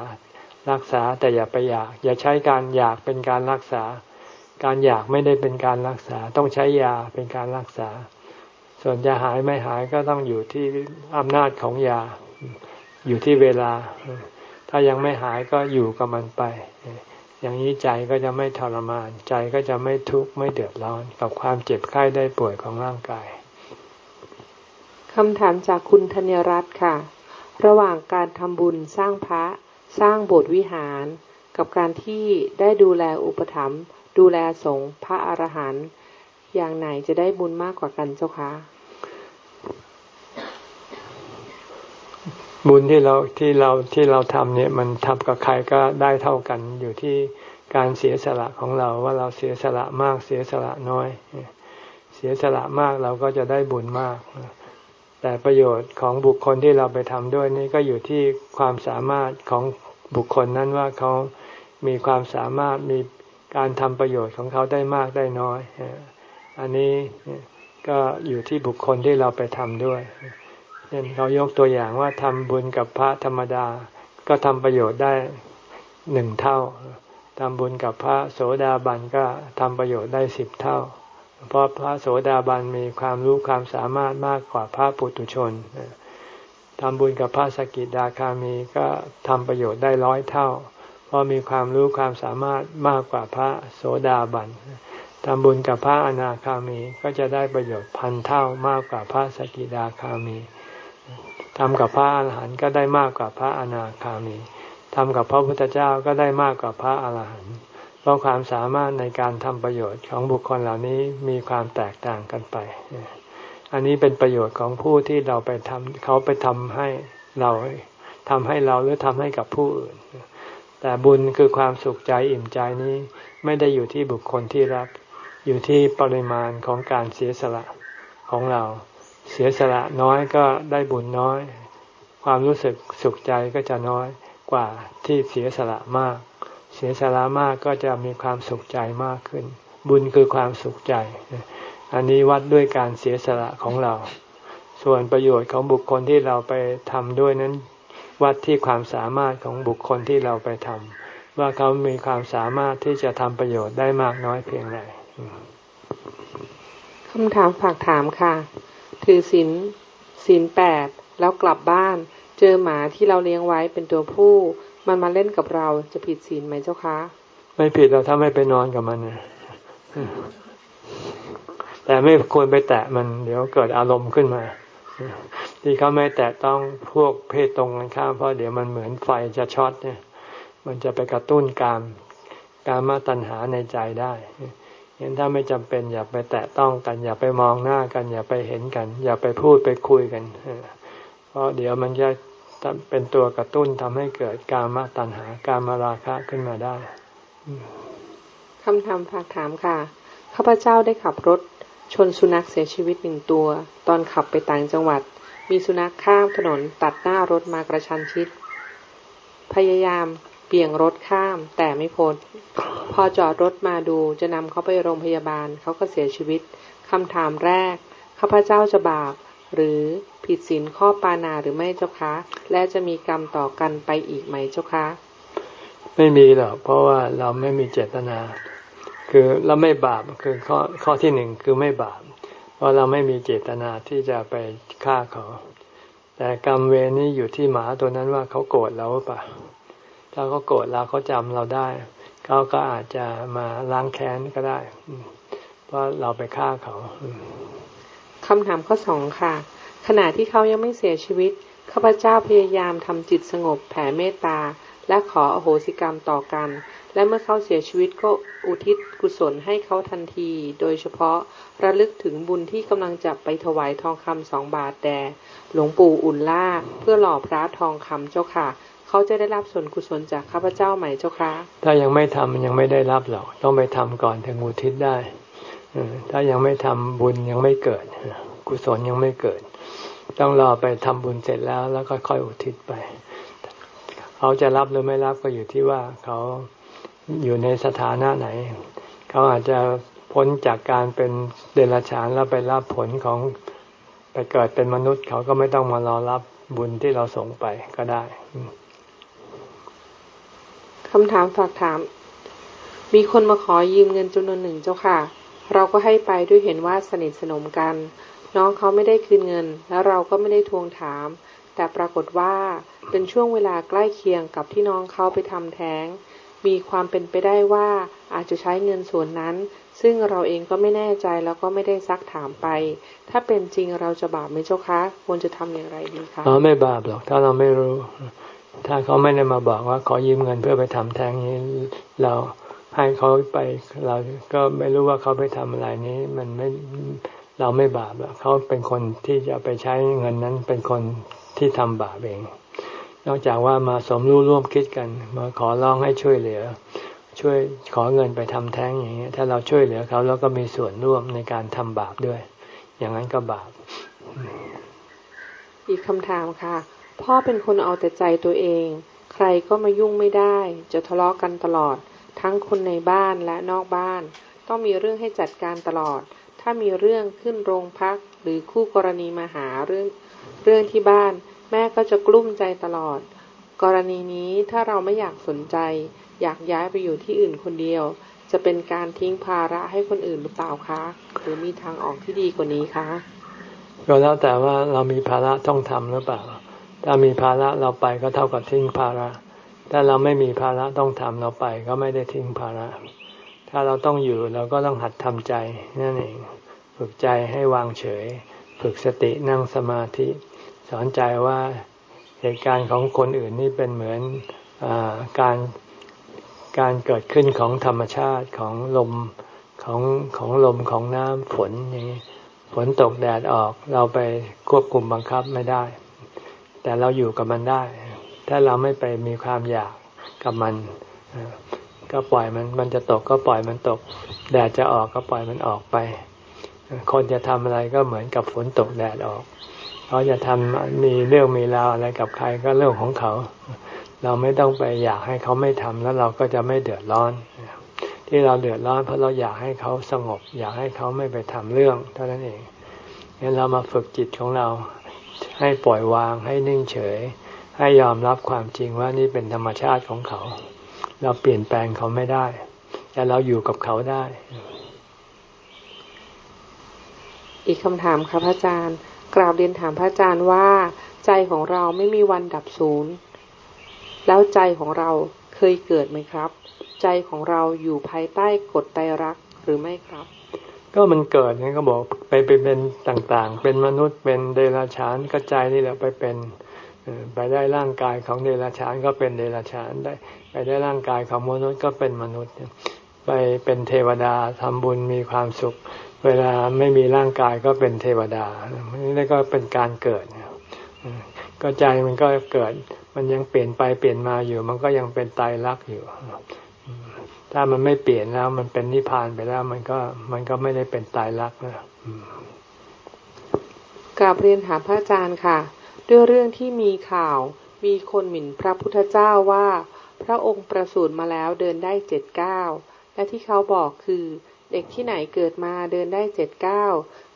รักษาแต่อย่าไปอยาก อย่าใช้การอยากเป็นการรักษา การอยากไม่ได้เป็นการรักษา ต้องใช้ยาเป็นการรักษา ส่วนจะหายไม่หายก็ต้องอยู่ที่อำนาจของยา อยู่ที่เวลา ถ้ายังไม่หายก็อยู่กับมันไป อย่างนี้ใจก็จะไม่ทรมาน ใจก็จะไม่ทุกข์ไม่เดือดร้อน กับความเจ็บไข้ได้ป่วยของร่างกาย คำถามจากคุณธัญรัตน์ค่ะ ระหว่างการทำบุญสร้างพระ สร้างโบสถ์วิหาร กับการที่ได้ดูแลอุปถัมภ์ดูแลสงฆ์พระอรหันต์อย่างไหนจะได้บุญมากกว่ากันเจ้าคะบุญที่เราที่เราที่เราทำเนี่ยมันทำกับใครก็ได้เท่ากันอยู่ที่การเสียสละของเราว่าเราเสียสละมากเสียสละน้อย เสียสละมากเราก็จะได้บุญมาก แต่ประโยชน์ของบุคคลที่เราไปทำด้วยนี่ก็อยู่ที่ความสามารถของบุคคลนั้นว่าเขามีความสามารถมีการทำประโยชน์ของเขาได้มากได้น้อย อันนี้ก็อยู่ที่บุคคลที่เราไปทำด้วยเช่นเขายกตัวอย่างว่าทำบุญกับพระธรรมดา ก็ทำประโยชน์ได้หนึ่งเท่าทำบุญกับพระโสดาบันก็ทำประโยชน์ได้สิบเท่า เพราะพระโสดาบันมีความรู้ความสามารถมากกว่าพระปุถุชนทำบุญกับพระสกิดาคามีก็ทำประโยชน์ได้ร้อยเท่า เพราะมีความรู้ความสามารถมากกว่าพระโสดาบันทำบุญกับพระอนาคามีก็จะได้ประโยชน์พันเท่ามากกว่าพระสกิดาคามีทำกับพระอรหันต์ก็ได้มากกว่าพระอนาคามีทำกับพระพุทธเจ้าก็ได้มากกว่าพระอรหันต์ เพราะความสามารถในการทำประโยชน์ของบุคคลเหล่านี้มีความแตกต่างกันไป อันนี้เป็นประโยชน์ของผู้ที่เราไปทำเขาไปทำให้เราทำให้เราหรือทำให้กับผู้อื่น แต่บุญคือความสุขใจอิ่มใจนี้ไม่ได้อยู่ที่บุคคลที่รับ อยู่ที่ปริมาณของการเสียสละของเรา เสียสละน้อยก็ได้บุญน้อย ความรู้สึกสุขใจก็จะน้อยกว่าที่เสียสละมาก เสียสละมากก็จะมีความสุขใจมากขึ้น บุญคือความสุขใจ อันนี้วัดด้วยการเสียสละของเรา ส่วนประโยชน์ของบุคคลที่เราไปทำด้วยนั้น วัดที่ความสามารถของบุคคลที่เราไปทำว่าเขามีความสามารถที่จะทำประโยชน์ได้มากน้อยเพียงไรคำถามฝากถามค่ะ ถือศีลศีลแปดแล้วกลับบ้าน เจอหมาที่เราเลี้ยงไว้เป็นตัวผู้ มันมาเล่นกับเราจะผิดศีลไหมเจ้าคะ ไม่ผิดเราถ้าไม่ไปนอนกับมันนะแต่ไม่ควรไปแตะมัน เดี๋ยวเกิดอารมณ์ขึ้นมา ที่เขาไม่แตะต้องพวกเพศตรงกันข้ามเพราะเดี๋ยวมันเหมือนไฟจะช็อตเนี่ย มันจะไปกระตุ้นการการมาตัญหาในใจได้เห็นถ้าไม่จำเป็นอย่าไปแตะต้องกัน อย่าไปมองหน้ากัน อย่าไปเห็นกัน อย่าไปพูดไปคุยกันเพราะเดี๋ยวมันจะ เป็นตัวกระตุ้นทำให้เกิดการมาตัณหา การมาราคะขึ้นมาได้คำถามฝากถามค่ะ ข้าพเจ้าได้ขับรถชนสุนัขเสียชีวิตหนึ่งตัว ตอนขับไปต่างจังหวัด มีสุนัขข้ามถนนตัดหน้ารถมากระชันชิด พยายามเบี่ยงรถข้ามแต่ไม่พ้นพอจอดรถมาดูจะนำเขาไปโรงพยาบาลเขาก็เสียชีวิตคำถามแรก ข้าพเจ้าจะบาป หรือผิดศีลข้อปานาหรือไม่เจ้าคะและจะมีกรรมต่อกันไปอีกไหมเจ้าคะไม่มีหรอกเพราะว่าเราไม่มีเจตนา คือเราไม่บาปคือข้อข้อที่หนึ่งคือไม่บาป เพราะเราไม่มีเจตนาที่จะไปฆ่าเขา แต่กรรมเวรนี้อยู่ที่หมาตัวนั้นว่าเขาโกรธเราหรือเปล่าถ้าเขาโกรธเราเขาจำเราได้เขาก็อาจจะมาล้างแค้นก็ได้ เพราะเราไปฆ่าเขา คำถามข้อสองค่ะ ขณะที่เขายังไม่เสียชีวิตข้าพเจ้าพยายามทำจิตสงบแผ่เมตตา และขออโหสิกรรมต่อกัน และเมื่อเขาเสียชีวิตก็อุทิศกุศลให้เขาทันที โดยเฉพาะระลึกถึงบุญที่กำลังจะไปถวายทองคำสองบาทแด่หลวงปู่อุ่นล่า เพื่อหล่อพระทองคำเจ้าค่ะ เขาจะได้รับส่วนกุศลจากข้าพเจ้าไหมเจ้าคะถ้ายังไม่ทำยังไม่ได้รับหรอก ต้องไปทำก่อนถึงอุทิศได้ ถ้ายังไม่ทำบุญยังไม่เกิด กุศลยังไม่เกิด ต้องรอไปทำบุญเสร็จแล้ว แล้วก็ค่อยอุทิศไป เขาจะรับหรือไม่รับก็อยู่ที่ว่าเขาอยู่ในสถานะไหน เขาอาจจะพ้นจากการเป็นเดรัจฉานแล้วไปรับผลของไปเกิดเป็นมนุษย์เขาก็ไม่ต้องมารอรับบุญที่เราส่งไปก็ได้คำถามฝากถาม มีคนมาขอยืมเงินจำนวนหนึ่งเจ้าค่ะ เราก็ให้ไปด้วยเห็นว่าสนิทสนมกัน น้องเขาไม่ได้คืนเงิน แล้วเราก็ไม่ได้ทวงถาม แต่ปรากฏว่าเป็นช่วงเวลาใกล้เคียงกับที่น้องเขาไปทำแท้ง มีความเป็นไปได้ว่าอาจจะใช้เงินส่วนนั้น ซึ่งเราเองก็ไม่แน่ใจแล้วก็ไม่ได้ซักถามไป ถ้าเป็นจริงเราจะบาปไหมเจ้าคะ ควรจะทำอย่างไรดีคะอ๋อไม่บาปหรอกถ้าเราไม่รู้ ถ้าเขาไม่ได้มาบอกว่าขอยืมเงินเพื่อไปทำแท้งนี้เรา ให้เขาไปเราก็ไม่รู้ว่าเขาไปทำอะไรนี้ มันไม่เราไม่บาปเขาเป็นคนที่จะไปใช้เงินนั้นเป็นคนที่ทำบาปเอง นอกจากว่ามาสมรู้ร่วมคิดกัน มาขอร้องให้ช่วยเหลือ ช่วยขอเงินไปทำแท้งอย่างนี้ยถ้าเราช่วยเหลือเขาเราก็มีส่วนร่วมในการทำบาปด้วย อย่างนั้นก็บาป อีกคำถามค่ะ พ่อเป็นคนเอาแต่ใจตัวเอง ใครก็มายุ่งไม่ได้ จะทะเลาะกกันตลอด ทั้งคนในบ้านและนอกบ้าน ต้องมีเรื่องให้จัดการตลอด ถ้ามีเรื่องขึ้นโรงพัก หรือคู่กรณีมาหาเรื่องเรื่องที่บ้าน แม่ก็จะกลุ้มใจตลอด กรณีนี้ถ้าเราไม่อยากสนใจ อยากย้ายไปอยู่ที่อื่นคนเดียว จะเป็นการทิ้งภาระให้คนอื่นหรือเปล่าคะ หรือมีทางออกที่ดีกว่านี้คะก็แล้วแต่ว่าเรามีภาระต้องทำหรือเปล่า ถ้ามีภาระเราไปก็เท่ากับทิ้งภาระ ถ้าเราไม่มีภาระต้องทำเราไป ก็ไม่ได้ทิ้งภาระ ถ้าเราต้องอยู่เราก็ต้องหัดทำใจนั่นเองฝึกใจให้วางเฉย ฝึกสตินั่งสมาธิ สอนใจว่าเหตุการณ์ของคนอื่นนี่เป็นเหมือนอการการเกิดขึ้นของธรรมชาติของลมของของลมของน้ำฝนอย่างนี้ฝนตกแดดออกเราไปควบคุมบังคับไม่ได้ แต่เราอยู่กับมันได้ ถ้าเราไม่ไปมีความอยากกับมัน ก็ปล่อยมันมันจะตกก็ปล่อยมันตก แดดจะออกก็ปล่อยมันออกไป คนจะทำอะไรก็เหมือนกับฝนตกแดดออกเขาจะทำมีเรื่องมีราวอะไรกับใครก็เรื่องของเขา เราไม่ต้องไปอยากให้เขาไม่ทำแล้วเราก็จะไม่เดือดร้อน ที่เราเดือดร้อนเพราะเราอยากให้เขาสงบ อยากให้เขาไม่ไปทำเรื่องเท่านั้นเองงั้นเรามาฝึกจิตของเราให้ปล่อยวางให้นิ่งเฉย ให้ยอมรับความจริงว่านี่เป็นธรรมชาติของเขา เราเปลี่ยนแปลงเขาไม่ได้ แต่เราอยู่กับเขาได้ อีกคำถามครับพระอาจารย์ กราบเรียนถามพระอาจารย์ว่า ใจของเราไม่มีวันดับศูนย์แล้วใจของเราเคยเกิดไหมครับ ใจของเราอยู่ภายใต้กฎไตรักหรือไม่ครับ ก็มันเกิดนี่ก็บอกไปไปเป็นต่างๆ เป็นมนุษย์เป็นเดรัจฉานก็ใจนี่แหละไปเป็น ไปได้ร่างกายของเดรัจฉานก็เป็นเดรัจฉานได้ ไปได้ร่างกายของมนุษย์ก็เป็นมนุษย์ ไปเป็นเทวดาทำบุญมีความสุข เวลาไม่มีร่างกายก็เป็นเทวดานี่ก็เป็นการเกิดก็ใจมันก็เกิด มันยังเปลี่ยนไปเปลี่ยนมาอยู่ มันก็ยังเป็นตายรักอยู่ ถ้ามันไม่เปลี่ยนแล้ว มันเป็นนิพพานไปแล้ว มันก็มันก็ไม่ได้เป็นตายรักนะกราบเรียนถามพระอาจารย์ค่ะ ด้วยเรื่องที่มีข่าว มีคนหมิ่นพระพุทธเจ้าว่า พระองค์ประสูติมาแล้วเดินได้เจ็ดเก้าและที่เขาบอกคือ เด็กที่ไหนเกิดมาเดินได้เจ็ดเก้า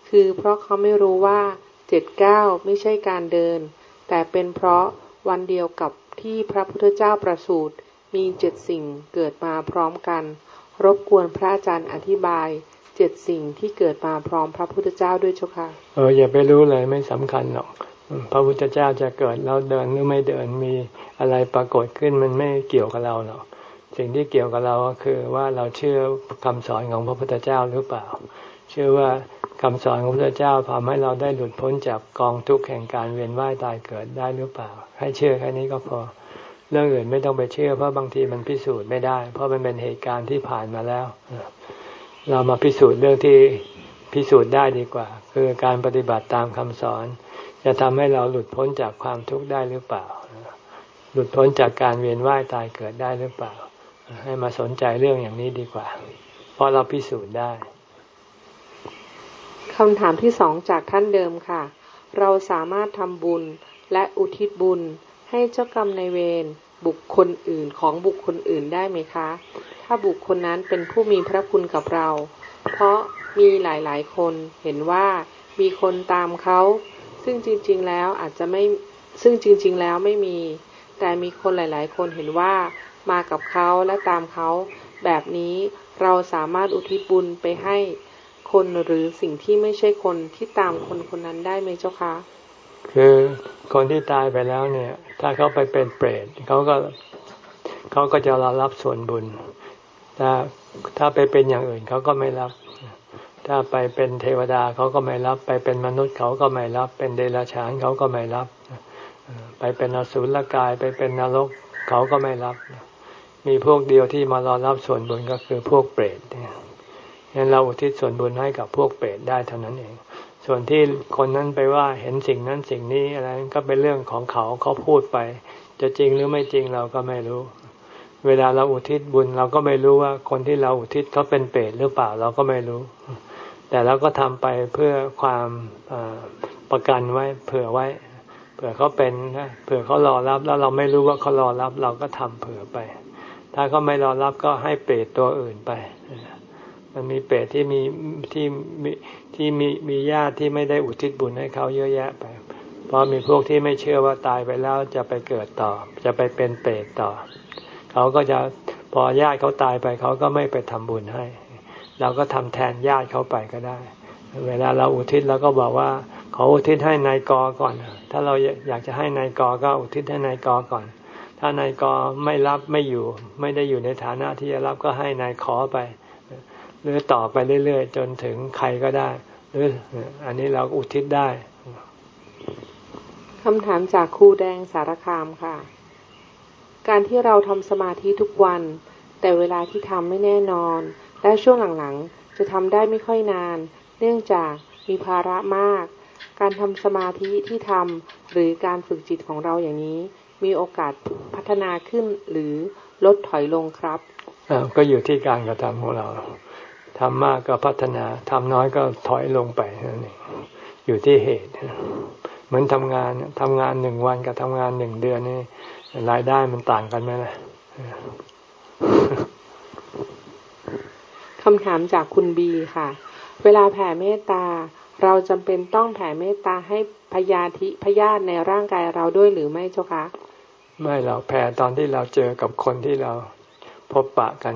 คือเพราะเขาไม่รู้ว่าเจ็ดเก้าไม่ใช่การเดิน แต่เป็นเพราะวันเดียวกับที่พระพุทธเจ้าประสูติมีเจ็ดสิ่งเกิดมาพร้อมกัน รบกวนพระอาจารย์อธิบายเจ็ดสิ่งที่เกิดมาพร้อมพระพุทธเจ้าด้วยเจ้าค่ะ เอออย่าไปรู้เลยไม่สำคัญหรอก พระพุทธเจ้าจะเกิดแล้วเดินหรือไม่เดินมีอะไรปรากฏขึ้นมันไม่เกี่ยวกับเราหรอกสิ่งที่เกี่ยวกับเราก็คือว่าเราเชื่อคำสอนของพระพุทธเจ้าหรือเปล่า เชื่อว่าคำสอนของพระพุทธเจ้าทำให้เราได้หลุดพ้นจากกองทุกข์แห่งการเวียนว่ายตายเกิดได้หรือเปล่า ให้เชื่อแค่นี้ก็พอเรื่องอื่นไม่ต้องไปเชื่อเพราะบางทีมันพิสูจน์ไม่ได้ เพราะมันเป็นเหตุการณ์ที่ผ่านมาแล้ว เรามาพิสูจน์เรื่องที่พิสูจน์ได้ดีกว่า คือการปฏิบัติตามคำสอน จะทำให้เราหลุดพ้นจากความทุกข์ได้หรือเปล่า หลุดพ้นจากการเวียนว่ายตายเกิดได้หรือเปล่า ให้มาสนใจเรื่องอย่างนี้ดีกว่า เพราะเราพิสูจน์ได้คำถามที่สองจากท่านเดิมค่ะ เราสามารถทำบุญและอุทิศบุญให้เจ้ากรรมในเวรบุคคลอื่นของบุคคลอื่นได้ไหมคะ ถ้าบุคคลนั้นเป็นผู้มีพระคุณกับเรา เพราะมีหลายๆ คนเห็นว่ามีคนตามเขา ซึ่งจริง ๆ แล้วอาจจะไม่ซึ่งจริง ๆ แล้วไม่มี แต่มีคนหลาย ๆ คนเห็นว่ามากับเขาและตามเขา แบบนี้เราสามารถอุทิศบุญไปให้คนหรือสิ่งที่ไม่ใช่คนที่ตามคนคนนั้นได้ไหมเจ้าคะคือคนที่ตายไปแล้วเนี่ย ถ้าเขาไปเป็นเปรตเขาก็เขาก็จะรับส่วนบุญถ้าถ้าไปเป็นอย่างอื่นเขาก็ไม่รับ ถ้าไปเป็นเทวดาเขาก็ไม่รับ ไปเป็นมนุษย์เขาก็ไม่รับ เป็นเดรัจฉานเขาก็ไม่รับ ไปเป็นอสุรกายไปเป็นนรกเขาก็ไม่รับ มีพวกเดียวที่มารอรับส่วนบุญก็คือพวกเปรตเนี่ยงั้นเราอุทิศส่วนบุญให้กับพวกเปรตได้เท่านั้นเอง ส่วนที่คนนั้นไปว่าเห็นสิ่งนั้นสิ่งนี้อะไรก็เป็นเรื่องของเขาเขาพูดไป จะจริงหรือไม่จริงเราก็ไม่รู้ เวลาเราอุทิศบุญเราก็ไม่รู้ว่าคนที่เราอุทิศเขาเป็นเปรตหรือเปล่าเราก็ไม่รู้ แต่เราก็ทำไปเพื่อความประกันไว้ เผื่อไว้ เผื่อเขาเป็นเผื่อเขารอรับแล้วเราไม่รู้ว่าเขารอรับ เราก็ทำเผื่อไป ถ้าเขาไม่รอรับก็ให้เปรตตัวอื่นไป มันมีเปรตที่มีที่มีที่มีมีญาติที่ไม่ได้อุทิศบุญให้เขาเยอะแยะไป เพราะมีพวกที่ไม่เชื่อว่าตายไปแล้วจะไปเกิดต่อ จะไปเป็นเปรตต่อ เขาก็จะพอญาติเขาตายไปเขาก็ไม่ไปทำบุญให้ เราก็ทำแทนญาติเขาไปก็ได้ เวลาเราอุทิศเราก็บอกว่า ขออุทิศให้นายกอก่อน ถ้าเราอยากจะให้นายกอก็อุทิศให้นายกอก่อน ถ้านายกอไม่รับไม่อยู่ ไม่ได้อยู่ในฐานะที่จะรับก็ให้นายขอไป หรือต่อไปเรื่อย ๆ จนถึงใครก็ได้ หรืออันนี้เราอุทิศได้คำถามจากครูแดงสารคามค่ะ การที่เราทำสมาธิทุกวัน แต่เวลาที่ทำไม่แน่นอน และช่วงหลังๆ จะทำได้ไม่ค่อยนาน เนื่องจากมีภาระมาก การทำสมาธิที่ทำหรือการฝึกจิตของเราอย่างนี้ มีโอกาสพัฒนาขึ้นหรือลดถอยลงครับก็อยู่ที่การกระทำของเราทำมากก็พัฒนาทำน้อยก็ถอยลงไปนั่นเองอยู่ที่เหตุ เหมือนทำงานทำงานหนึ่งวันกับทำงานหนึ่งเดือนนี่รายได้มันต่างกันไหมล่ะ คำถามจากคุณบีค่ะ เวลาแผ่เมตตา เราจำเป็นต้องแผ่เมตตาให้พยาธิพยาธิในร่างกายเราด้วยหรือไม่เจ้าคะไม่เราแผ่ตอนที่เราเจอกับคนที่เราพบปะกัน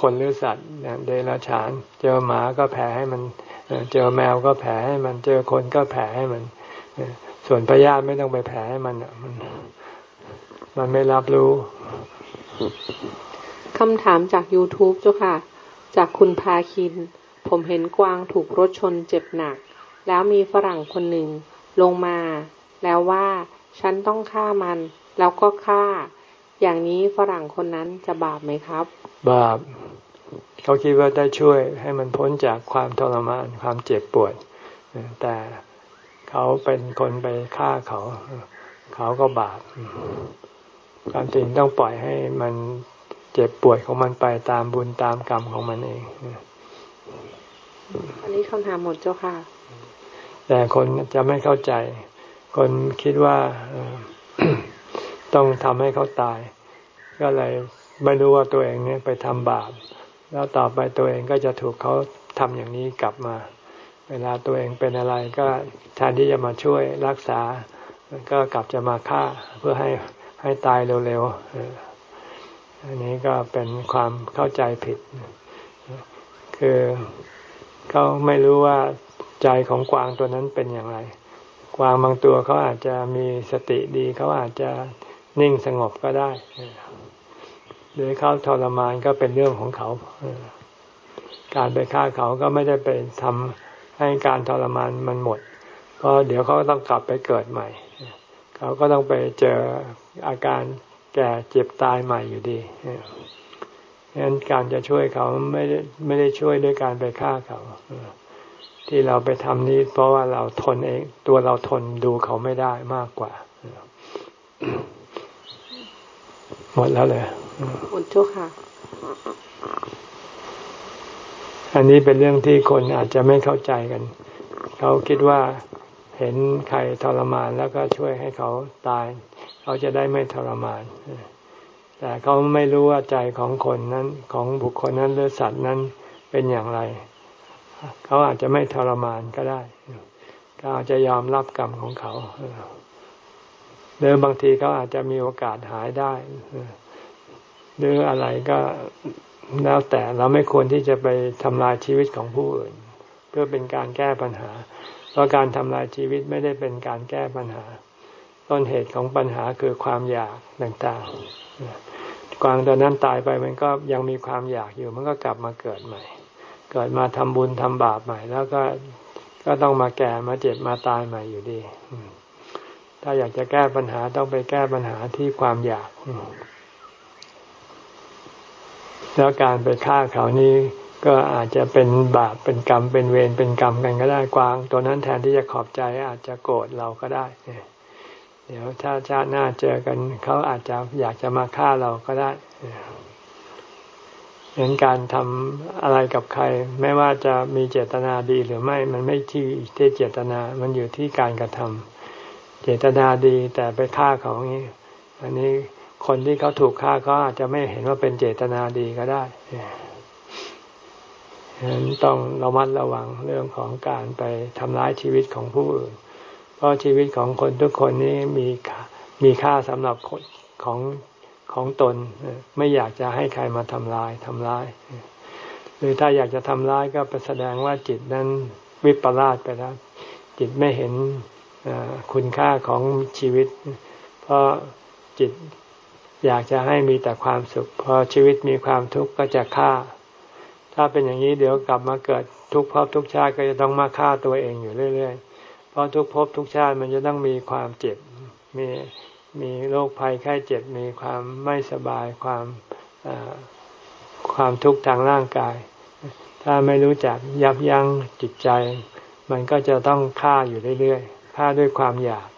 คนหรือสัตว์เดรัจฉาน เจอหมาก็แผ่ให้มัน เจอแมวก็แผ่ให้มัน เจอคนก็แผ่ให้มัน ส่วนพยาธิไม่ต้องไปแผ่ให้มันมัน มันไม่รับรู้คำถามจาก YouTube เจ้าค่ะ จากคุณพาคิน ผมเห็นกวางถูกรถชนเจ็บหนัก แล้วมีฝรั่งคนหนึ่งลงมา แล้วว่าฉันต้องฆ่ามัน แล้วก็ฆ่า อย่างนี้ฝรั่งคนนั้นจะบาปไหมครับ บาป เขาคิดว่าได้ช่วยให้มันพ้นจากความทรมานความเจ็บปวด แต่เขาเป็นคนไปฆ่าเขา เขาก็บาปความจริงต้องปล่อยให้มัน เจ็บปวดของมันไปตามบุญตามกรรมของมันเองอันนี้คำถามหมดเจ้าค่ะ แต่คนจะไม่เข้าใจ คนคิดว่าต้องทำให้เขาตาย ก็เลยไม่รู้ว่าตัวเองเนี่ยไปทำบาป แล้วต่อไปตัวเองก็จะถูกเขาทำอย่างนี้กลับมา เวลาตัวเองเป็นอะไรก็แทนที่จะมาช่วยรักษา ก็กลับจะมาฆ่าเพื่อให้ให้ตายเร็วๆ อันนี้ก็เป็นความเข้าใจผิด คือเขาไม่รู้ว่าใจของกวางตัวนั้นเป็นอย่างไร กวางบางตัวเขาอาจจะมีสติดีเขาอาจจะนิ่งสงบก็ได้ หรือเขาทรมานก็เป็นเรื่องของเขา การไปฆ่าเขาก็ไม่ได้ไปทำให้การทรมานมันหมด เพราะเดี๋ยวเขาต้องกลับไปเกิดใหม่ เขาก็ต้องไปเจออาการ แก่เจ็บตายใหม่อยู่ดีฉะนั้นการจะช่วยเขาไม่ได้ไม่ได้ช่วยด้วยการไปฆ่าเขาที่เราไปทำนี้ เพราะว่าเราทนเอง ตัวเราทนดูเขาไม่ได้มากกว่า หมดแล้วเลยหมดจุกค่ะ อันนี้เป็นเรื่องที่คนอาจจะไม่เข้าใจกัน เขาคิดว่าเห็นใครทรมานแล้วก็ช่วยให้เขาตาย เขาจะได้ไม่ทรมาน แต่เขาไม่รู้ว่าใจของคนนั้นของบุคคลนั้นหรือสัตว์นั้นเป็นอย่างไร เขาอาจจะไม่ทรมานก็ได้เขาอาจจะยอมรับกรรมของเขาหรือบางทีเขาอาจจะมีโอกาสหายได้หรืออะไรก็แล้วแต่เราไม่ควรที่จะไปทำลายชีวิตของผู้อื่น เพื่อเป็นการแก้ปัญหา เพราะการทำลายชีวิตไม่ได้เป็นการแก้ปัญหา ต้นเหตุของปัญหาคือความอยากต่างๆ กวางตอนนั้นตายไปมันก็ยังมีความอยากอยู่ มันก็กลับมาเกิดใหม่ เกิดมาทำบุญทำบาปใหม่ แล้วก็ก็ต้องมาแก่มาเจ็บมาตายใหม่อยู่ดี ถ้าอยากจะแก้ปัญหาต้องไปแก้ปัญหาที่ความอยาก แล้วการไปฆ่าเขานี่ก็อาจจะเป็นบาปเป็นกรรมเป็นเวรเป็นกรรมกันก็ได้กวาง ตัวนั้นแทนที่จะขอบใจอาจจะโกรธเราก็ได้ เดี๋ยวถ้าชาติหน้าเจอกันเขาอาจจะอยากจะมาฆ่าเราก็ได้เห็นการทำอะไรกับใคร ไม่ว่าจะมีเจตนาดีหรือไม่ มันไม่ที่ที่เจตนา มันอยู่ที่การกระทำเจตนาดีแต่ไปฆ่าเขาอย่างนี้อันนี้คนที่เขาถูกฆ่าเขาอาจจะไม่เห็นว่าเป็นเจตนาดีก็ได้ฉะนั้นต้องระมัดระวังเรื่องของการไปทำร้ายชีวิตของผู้อื่น ราะชีวิตของคนทุกคนนี้มีมีค่าสำหรับของของตนไม่อยากจะให้ใครมาทำลายทำร้าย หรือถ้าอยากจะทำร้ายก็ไปแสดงว่าจิตนั้นวิปลาสไปแล้ว จิตไม่เห็นคุณค่าของชีวิต เพราะจิตอยากจะให้มีแต่ความสุข พอชีวิตมีความทุกข์ก็จะฆ่า ถ้าเป็นอย่างนี้เดี๋ยวกลับมาเกิดทุกภพทุกชาติก็จะต้องมาฆ่าตัวเองอยู่เรื่อย ๆ เพราะทุกภพทุกชาติมันจะต้องมีความเจ็บ มีมีโรคภัยไข้เจ็บ มีความไม่สบายความความทุกข์ทางร่างกาย ถ้าไม่รู้จักยับยั้งจิตใจ มันก็จะต้องฆ่าอยู่เรื่อยๆฆ่าด้วยความอยาก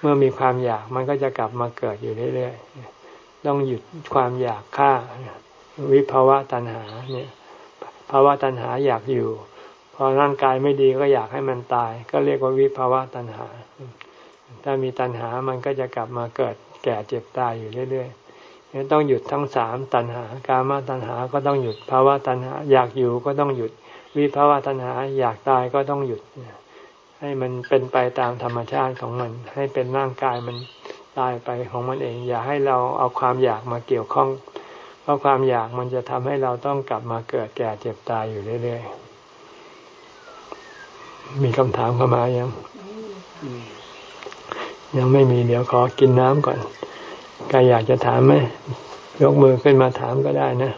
เมื่อมีความอยากมันก็จะกลับมาเกิดอยู่เรื่อยๆต้องหยุดความอยากฆ่า วิภาวะตัณหาเนี่ยภาวะตัณหาอยากอยู่ พอร่างกายไม่ดีก็อยากให้มันตาย ก็เรียกว่าวิภาวะตัณหา ถ้ามีตัณหามันก็จะกลับมาเกิดแก่เจ็บตายอยู่เรื่อยๆนี่ต้องหยุดทั้งสามตัณหา กามาตัณหาก็ต้องหยุดภาวะตัณหา อยากอยู่ก็ต้องหยุด วิภาวะตัณหา อยากตายก็ต้องหยุด ให้มันเป็นไปตามธรรมชาติของมัน ให้เป็นร่างกายมันตายไปของมันเอง อย่าให้เราเอาความอยากมาเกี่ยวข้อง เพราะความอยากมันจะทำให้เราต้องกลับมาเกิดแก่เจ็บตายอยู่เรื่อยๆ มีคำถามเข้ามายัง ยังไม่มีเดี๋ยวขอกินน้ำก่อนใครอยากจะถามไหมยกมือขึ้นมาถามก็ได้นะ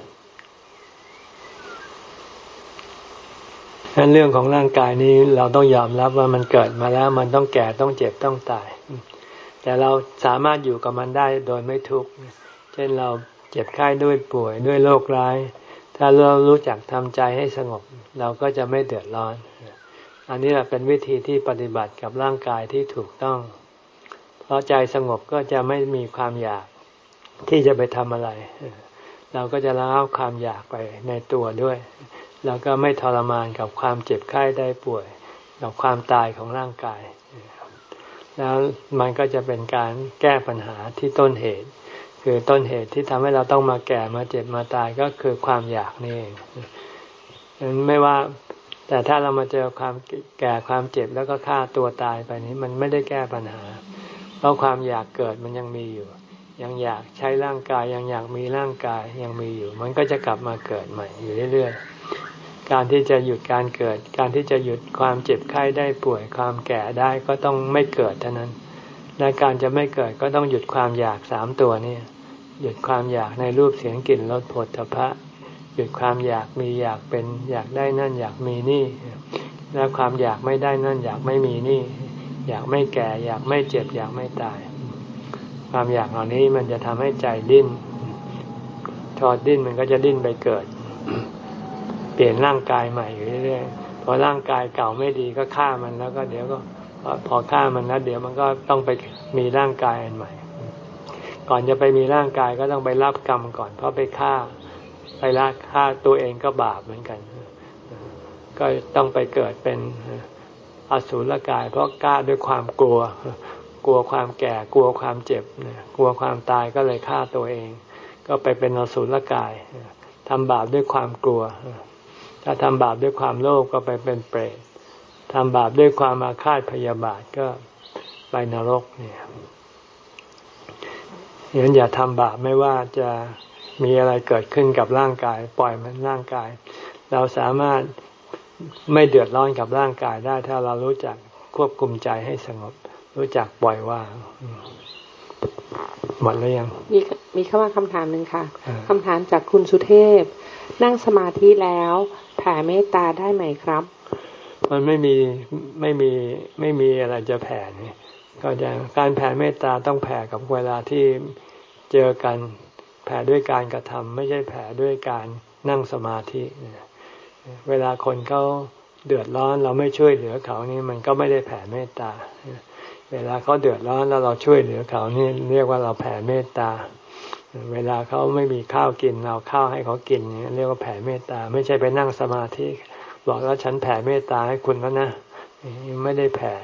นั้นเรื่องของร่างกายนี้เราต้องยอมรับว่ามันเกิดมาแล้ว มันต้องแก่ต้องเจ็บต้องตาย แต่เราสามารถอยู่กับมันได้โดยไม่ทุกข์เช่นเราเจ็บไข้ด้วยป่วยด้วยโรคร้าย ถ้าเรารู้จักทำใจให้สงบ เราก็จะไม่เดือดร้อน อันนี้แหละเป็นวิธีที่ปฏิบัติกับร่างกายที่ถูกต้อง เพพอใจสงบก็จะไม่มีความอยากที่จะไปทำอะไร เราก็จะละความอยากไปในตัวด้วย แล้วก็ไม่ทรมานกับความเจ็บไข้ได้ป่วย กับความตายของร่างกาย แล้วมันก็จะเป็นการแก้ปัญหาที่ต้นเหตุ คือต้นเหตุที่ทำให้เราต้องมาแก่มาเจ็บมาตายก็คือความอยากนี่เองไม่ว่า แต่ถ้าเรามาเจอความแก่ความเจ็บแล้วก็ฆ่าตัวตายไปนี้มันไม่ได้แก้ปัญหา เพราะความอยากเกิดมันยังมีอยู่ ยังอยากใช้ร่างกายยังอยากมีร่างกายยังมีอยู่ มันก็จะกลับมาเกิดใหม่อยู่เรื่อยๆ การที่จะหยุดการเกิด การที่จะหยุดความเจ็บไข้ได้ป่วยความแก่ได้ก็ต้องไม่เกิดเท่านั้น และการจะไม่เกิดก็ต้องหยุดความอยากสามตัวนี่หยุดความอยากในรูปเสียงกลิ่นรสผลพระ หยุดความอยากมีอยากเป็น อยากได้นั่นอยากมีนี่ แล้วความอยากไม่ได้นั่นอยากไม่มีนี่ อยากไม่แก่ อยากไม่เจ็บ อยากไม่ตาย ความอยากเหล่านี้มันจะทำให้ใจดิ้นทอดดิ้นมันก็จะดิ้นไปเกิด เปลี่ยนร่างกายใหม่อยู่เรื่อยๆพอร่างกายเก่าไม่ดีก็ฆ่ามันแล้วก็เดี๋ยวก็พอฆ่ามันแล้วเดี๋ยวมันก็ต้องไปมีร่างกายอันใหม่ ก่อนจะไปมีร่างกายก็ต้องไปรับกรรมก่อน เพราะไปฆ่า ไปละฆ่าตัวเองก็บาปเหมือนกัน ก็ต้องไปเกิดเป็นอสูรกาย เพราะกล้าด้วยความกลัว กลัวความแก่กลัวความเจ็บกลัวความตายก็เลยฆ่าตัวเอง ก็ไปเป็นอสูรกายทำบาปด้วยความกลัว ถ้าทำบาปด้วยความโลภก็ไปเป็นเปรตทำบาปด้วยความอาฆาตพยาบาทก็ไปนรกเนี่ยอย่างนั้นอย่าทำบาปไม่ว่าจะ มีอะไรเกิดขึ้นกับร่างกาย ปล่อยมันร่างกาย เราสามารถไม่เดือดร้อนกับร่างกายได้ ถ้าเรารู้จักควบคุมใจให้สงบ รู้จักปล่อยวางหมดแล้วยัง มีมีเข้ามาคำถามหนึ่งค่ะคำถามจากคุณสุเทพ นั่งสมาธิแล้วแผ่เมตตาได้ไหมครับ มันไม่มีไม่มีไม่มีอะไรจะแผ่นี่ก็จะการแผ่เมตตาต้องแผ่กับเวลาที่เจอกัน แผ่ด้วยการกระทำไม่ใช่แผ่ด้วยการนั่งสมาธิ เวลาคนเขาเดือดร้อนเราไม่ช่วยเหลือเขานี่มันก็ไม่ได้แผ่เมตตา เวลาเขาเดือดร้อนแล้วเราช่วยเหลือเขานี่เรียกว่าเราแผ่เมตตา เวลาเขาไม่มีข้าวกินเราข้าวให้เขากินเรียกว่าแผ่เมตตา ไม่ใช่ไปนั่งสมาธิบอกแล้วฉันแผ่เมตตาให้คุณแล้วนะไม่ได้แผ่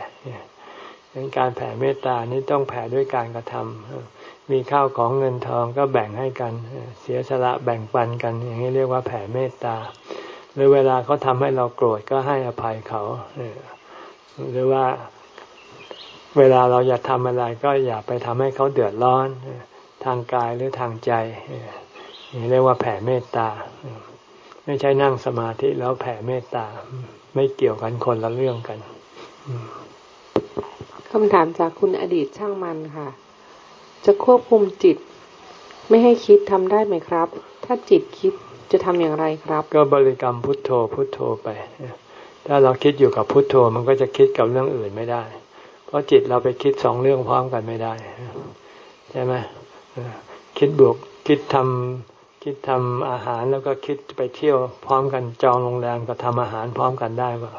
การแผ่เมตตานี้ต้องแผ่ด้วยการกระทำ มีข้าวของเงินทองก็แบ่งให้กัน เสียสละแบ่งปันกัน อย่างนี้เรียกว่าแผ่เมตตา หรือเวลาเขาทาให้เราโกรธก็ให้อภัยเขาหรือว่าเวลาเราอยากทำอะไรก็อย่าไปทำให้เขาเดือดร้อนทางกายหรือทางใจนี่เรียกว่าแผ่เมตตา ไม่ใช่นั่งสมาธิแล้วแผ่เมตตา ไม่เกี่ยวกันคนละเรื่องกันคำถามจากคุณอดีตช่างมันค่ะ จะควบคุมจิต ไม่ให้คิดทำได้ไหมครับ ถ้าจิตคิดจะทำอย่างไรครับ ก็บริกรรมพุทโธพุทโธไป ถ้าเราคิดอยู่กับพุทโธมันก็จะคิดกับเรื่องอื่นไม่ได้ เพราะจิตเราไปคิดสองเรื่องพร้อมกันไม่ได้ใช่ไหมคิดบวกคิดทำคิดทำอาหารแล้วก็คิดไปเที่ยวพร้อมกันจองโรงแรมก็ทำอาหารพร้อมกันได้ป่ะ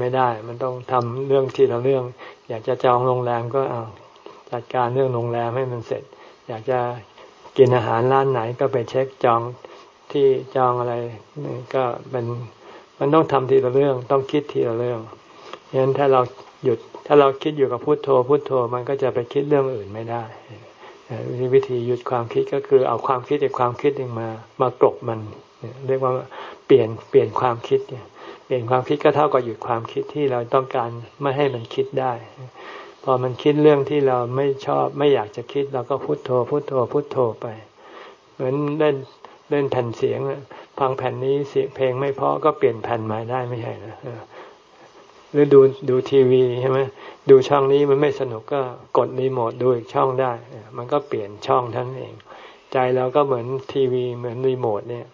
ไม่ได้ มันต้องทำเรื่องที่เราเรื่อง อยากจะจองโรงแรมก็เอา จัดการเรื่องโรงแรมให้มันเสร็จ อยากจะกินอาหารร้านไหนก็ไปเช็คจองที่จองอะไรก็เป็นมันต้องทำทีละเรื่อง ต้องคิดทีละเรื่องฉะนั้นถ้าเราหยุดถ้าเราคิดอยู่กับพุโทโธพุโทโธมันก็จะไปคิดเรื่องอื่นไม่ได้วิธีหยุดความคิดก็คือเอาความคิดจากความคิดเองมามากรบมันเรียกว่าเปลี่ยนเปลี่ยนความคิดเนี่ยเปลี่ยนความคิดก็เท่ากับหยุดความคิดที่เราต้องการไม่ให้มันคิดได้ พอมันคิดเรื่องที่เราไม่ชอบไม่อยากจะคิดเราก็พุโทโธ พุโทโธ พุโทโธไป เหมือนเล่นเล่นแผ่นเสียงฟังแผ่นนี้เสียงเพลงไม่เพาะก็เปลี่ยนแผ่นใหม่ได้ไม่ใช่นะหรือดูดูทีวีใช่ไหมดูช่องนี้มันไม่สนุกก็กดรีโมทดูอีกช่องได้ มันก็เปลี่ยนช่องท่านเอง ใจเราก็เหมือนทีวีเหมือนรีโมทเนี่ย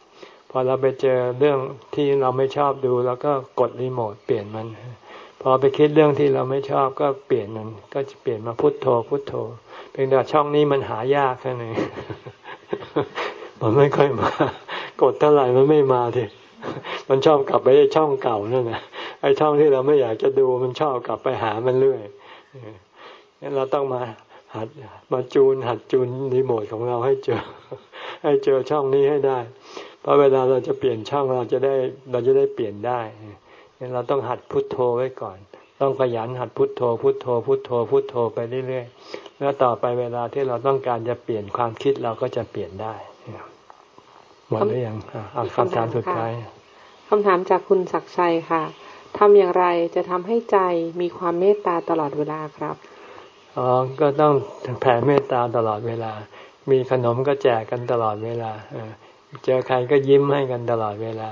พอเราไปเจอเรื่องที่เราไม่ชอบดู แล้วก็กดรีโมทเปลี่ยนมัน อไปคิดเรื่องที่เราไม่ชอบก็เปลี่ยนมัน ก็จะเปลี่ยนมาพุทโธ พุทโธ เพียงแต่ช่องนี้มันหายากแค่ไหนมันไม่ค่อยมา กดเท่าไหร่มันไม่มาทีมันชอบกลับไปช่องเก่านั่นแหละไอ้ช่องที่เราไม่อยากจะดูมันชอบกลับไปหามันเรื่อยงั้นเราต้องมาหัดมาจูนหัดจูนรีโมทของเราให้เจอ ให้เจอช่องนี้ให้ได้ เพราะเวลาเราจะเปลี่ยนช่องเราจะได้เราจะได้เปลี่ยนได้ เราต้องหัดพุทโธไว้ก่อน ต้องขยันหัดพุทโธ พุทโธ พุทโธ พุทโธไปเรื่อยๆ แล้วต่อไปเวลาที่เราต้องการจะเปลี่ยนความคิดเราก็จะเปลี่ยนได้หมดหรือยังเอาคำถามสุดท้ายคำถามจากคุณศักชัยค่ะทำอย่างไรจะทำให้ใจมีความเมตตาตลอดเวลาครับอ๋อก็ต้องแผ่เมตตาตลอดเวลา มีขนมก็แจกกันตลอดเวลาเจอใครก็ยิ้มให้กันตลอดเวลา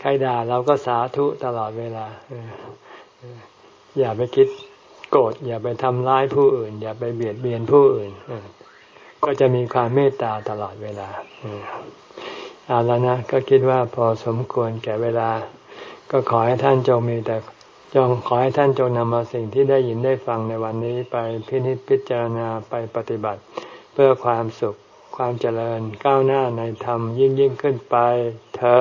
ใครด่าเราก็สาธุตลอดเวลาอย่าไปคิดโกรธอย่าไปทำร้ายผู้อื่น อย่าไปเบียดเบียนผู้อื่นก็จะมีความเมตตาตลอดเวลาเอาแล้วนะก็คิดว่าพอสมควรแก่เวลา ก็ขอให้ท่านจงมีแต่จงขอให้ท่านจงนำเอาสิ่งที่ได้ยินได้ฟังในวันนี้ไปพินิจพิจารณาไปปฏิบัติ เพื่อความสุขความเจริญก้าวหน้าในธรรมยิ่งยิ่งขึ้นไปเทอ